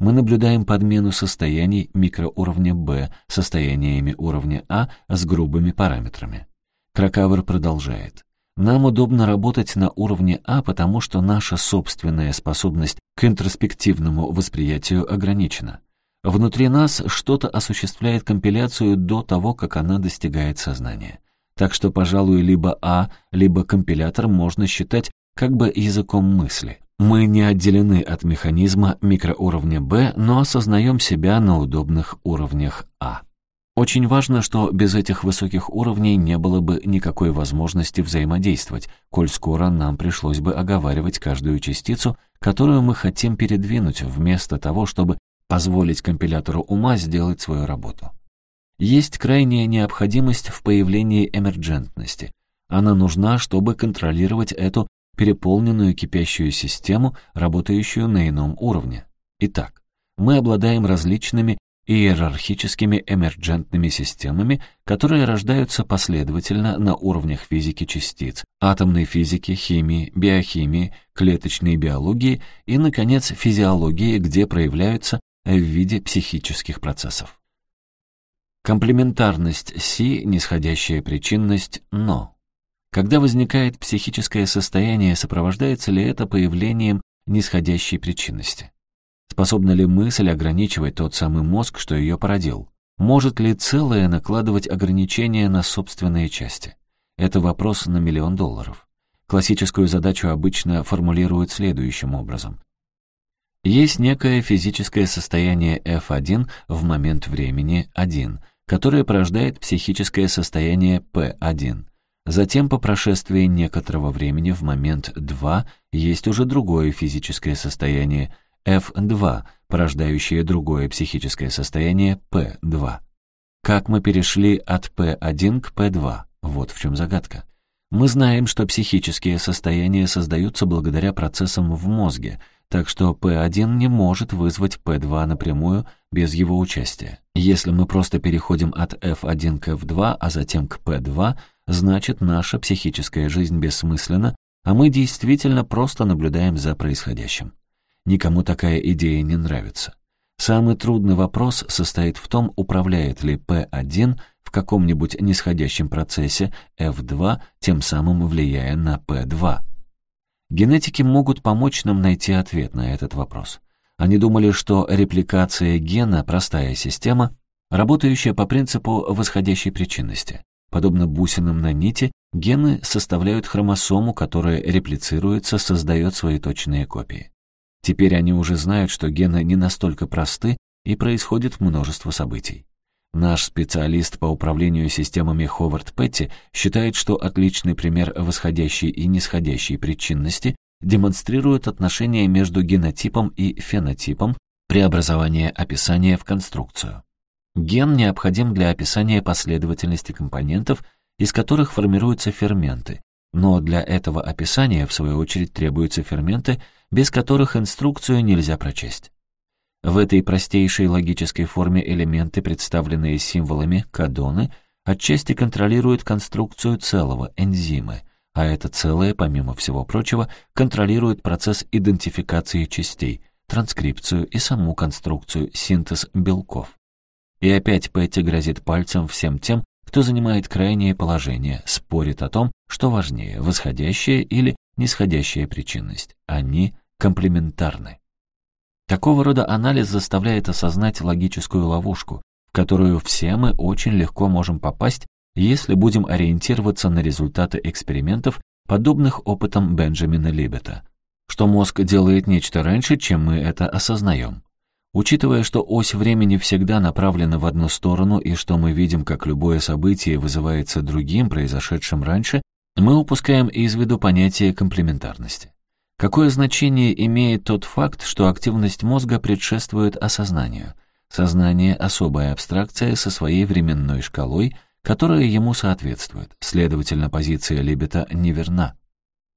Мы наблюдаем подмену состояний микроуровня Б состояниями уровня А с грубыми параметрами. Кракавер продолжает. Нам удобно работать на уровне А, потому что наша собственная способность к интроспективному восприятию ограничена. Внутри нас что-то осуществляет компиляцию до того, как она достигает сознания. Так что, пожалуй, либо А, либо компилятор можно считать как бы языком мысли. Мы не отделены от механизма микроуровня Б, но осознаем себя на удобных уровнях А. Очень важно, что без этих высоких уровней не было бы никакой возможности взаимодействовать, коль скоро нам пришлось бы оговаривать каждую частицу, которую мы хотим передвинуть, вместо того, чтобы позволить компилятору ума сделать свою работу. Есть крайняя необходимость в появлении эмерджентности. Она нужна, чтобы контролировать эту переполненную кипящую систему, работающую на ином уровне. Итак, мы обладаем различными иерархическими эмерджентными системами, которые рождаются последовательно на уровнях физики частиц, атомной физики, химии, биохимии, клеточной биологии и, наконец, физиологии, где проявляются в виде психических процессов. Комплементарность Си, нисходящая причинность Но. Когда возникает психическое состояние, сопровождается ли это появлением нисходящей причинности? Способна ли мысль ограничивать тот самый мозг, что ее породил? Может ли целое накладывать ограничения на собственные части? Это вопрос на миллион долларов. Классическую задачу обычно формулируют следующим образом. Есть некое физическое состояние F1 в момент времени 1, которое порождает психическое состояние P1. Затем, по прошествии некоторого времени в момент 2, есть уже другое физическое состояние F2, порождающее другое психическое состояние P2. Как мы перешли от P1 к P2? Вот в чем загадка. Мы знаем, что психические состояния создаются благодаря процессам в мозге, так что P1 не может вызвать P2 напрямую без его участия. Если мы просто переходим от F1 к F2, а затем к P2, значит наша психическая жизнь бессмысленна, а мы действительно просто наблюдаем за происходящим. Никому такая идея не нравится. Самый трудный вопрос состоит в том, управляет ли P1 в каком-нибудь нисходящем процессе F2, тем самым влияя на P2. Генетики могут помочь нам найти ответ на этот вопрос. Они думали, что репликация гена — простая система, работающая по принципу восходящей причинности. Подобно бусинам на нити, гены составляют хромосому, которая реплицируется, создает свои точные копии. Теперь они уже знают, что гены не настолько просты и происходит множество событий. Наш специалист по управлению системами Ховард Петти считает, что отличный пример восходящей и нисходящей причинности демонстрирует отношение между генотипом и фенотипом преобразования описания в конструкцию. Ген необходим для описания последовательности компонентов, из которых формируются ферменты, но для этого описания, в свою очередь, требуются ферменты, без которых инструкцию нельзя прочесть. В этой простейшей логической форме элементы, представленные символами кадоны, отчасти контролируют конструкцию целого, энзимы, а это целое, помимо всего прочего, контролирует процесс идентификации частей, транскрипцию и саму конструкцию, синтез белков. И опять Петти грозит пальцем всем тем, кто занимает крайнее положение, спорит о том, что важнее, восходящая или нисходящая причинность. Они комплементарны. Такого рода анализ заставляет осознать логическую ловушку, в которую все мы очень легко можем попасть, если будем ориентироваться на результаты экспериментов, подобных опытам Бенджамина Либета, что мозг делает нечто раньше, чем мы это осознаем. Учитывая, что ось времени всегда направлена в одну сторону и что мы видим, как любое событие вызывается другим, произошедшим раньше, мы упускаем из виду понятие комплементарности. Какое значение имеет тот факт, что активность мозга предшествует осознанию? Сознание — особая абстракция со своей временной шкалой, которая ему соответствует, следовательно, позиция Либета неверна.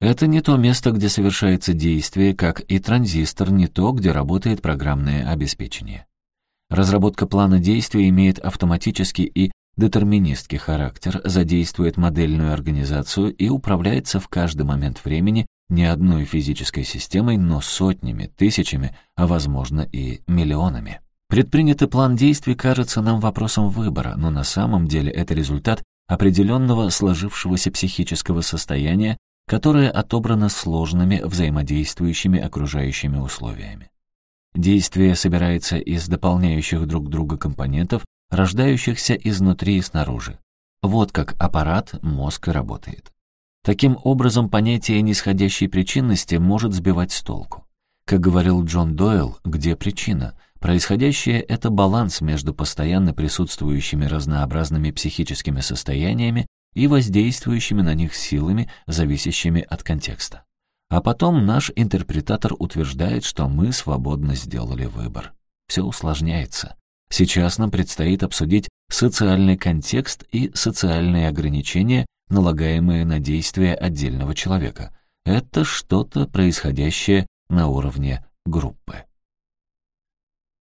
Это не то место, где совершается действие, как и транзистор, не то, где работает программное обеспечение. Разработка плана действия имеет автоматический и детерминистский характер, задействует модельную организацию и управляется в каждый момент времени не одной физической системой, но сотнями, тысячами, а возможно и миллионами. Предпринятый план действий кажется нам вопросом выбора, но на самом деле это результат определенного сложившегося психического состояния, которое отобрано сложными взаимодействующими окружающими условиями. Действие собирается из дополняющих друг друга компонентов, рождающихся изнутри и снаружи. Вот как аппарат мозг работает. Таким образом, понятие нисходящей причинности может сбивать с толку. Как говорил Джон Дойл, где причина? Происходящее — это баланс между постоянно присутствующими разнообразными психическими состояниями и воздействующими на них силами, зависящими от контекста. А потом наш интерпретатор утверждает, что мы свободно сделали выбор. Все усложняется. Сейчас нам предстоит обсудить социальный контекст и социальные ограничения, налагаемые на действия отдельного человека. Это что-то происходящее на уровне группы.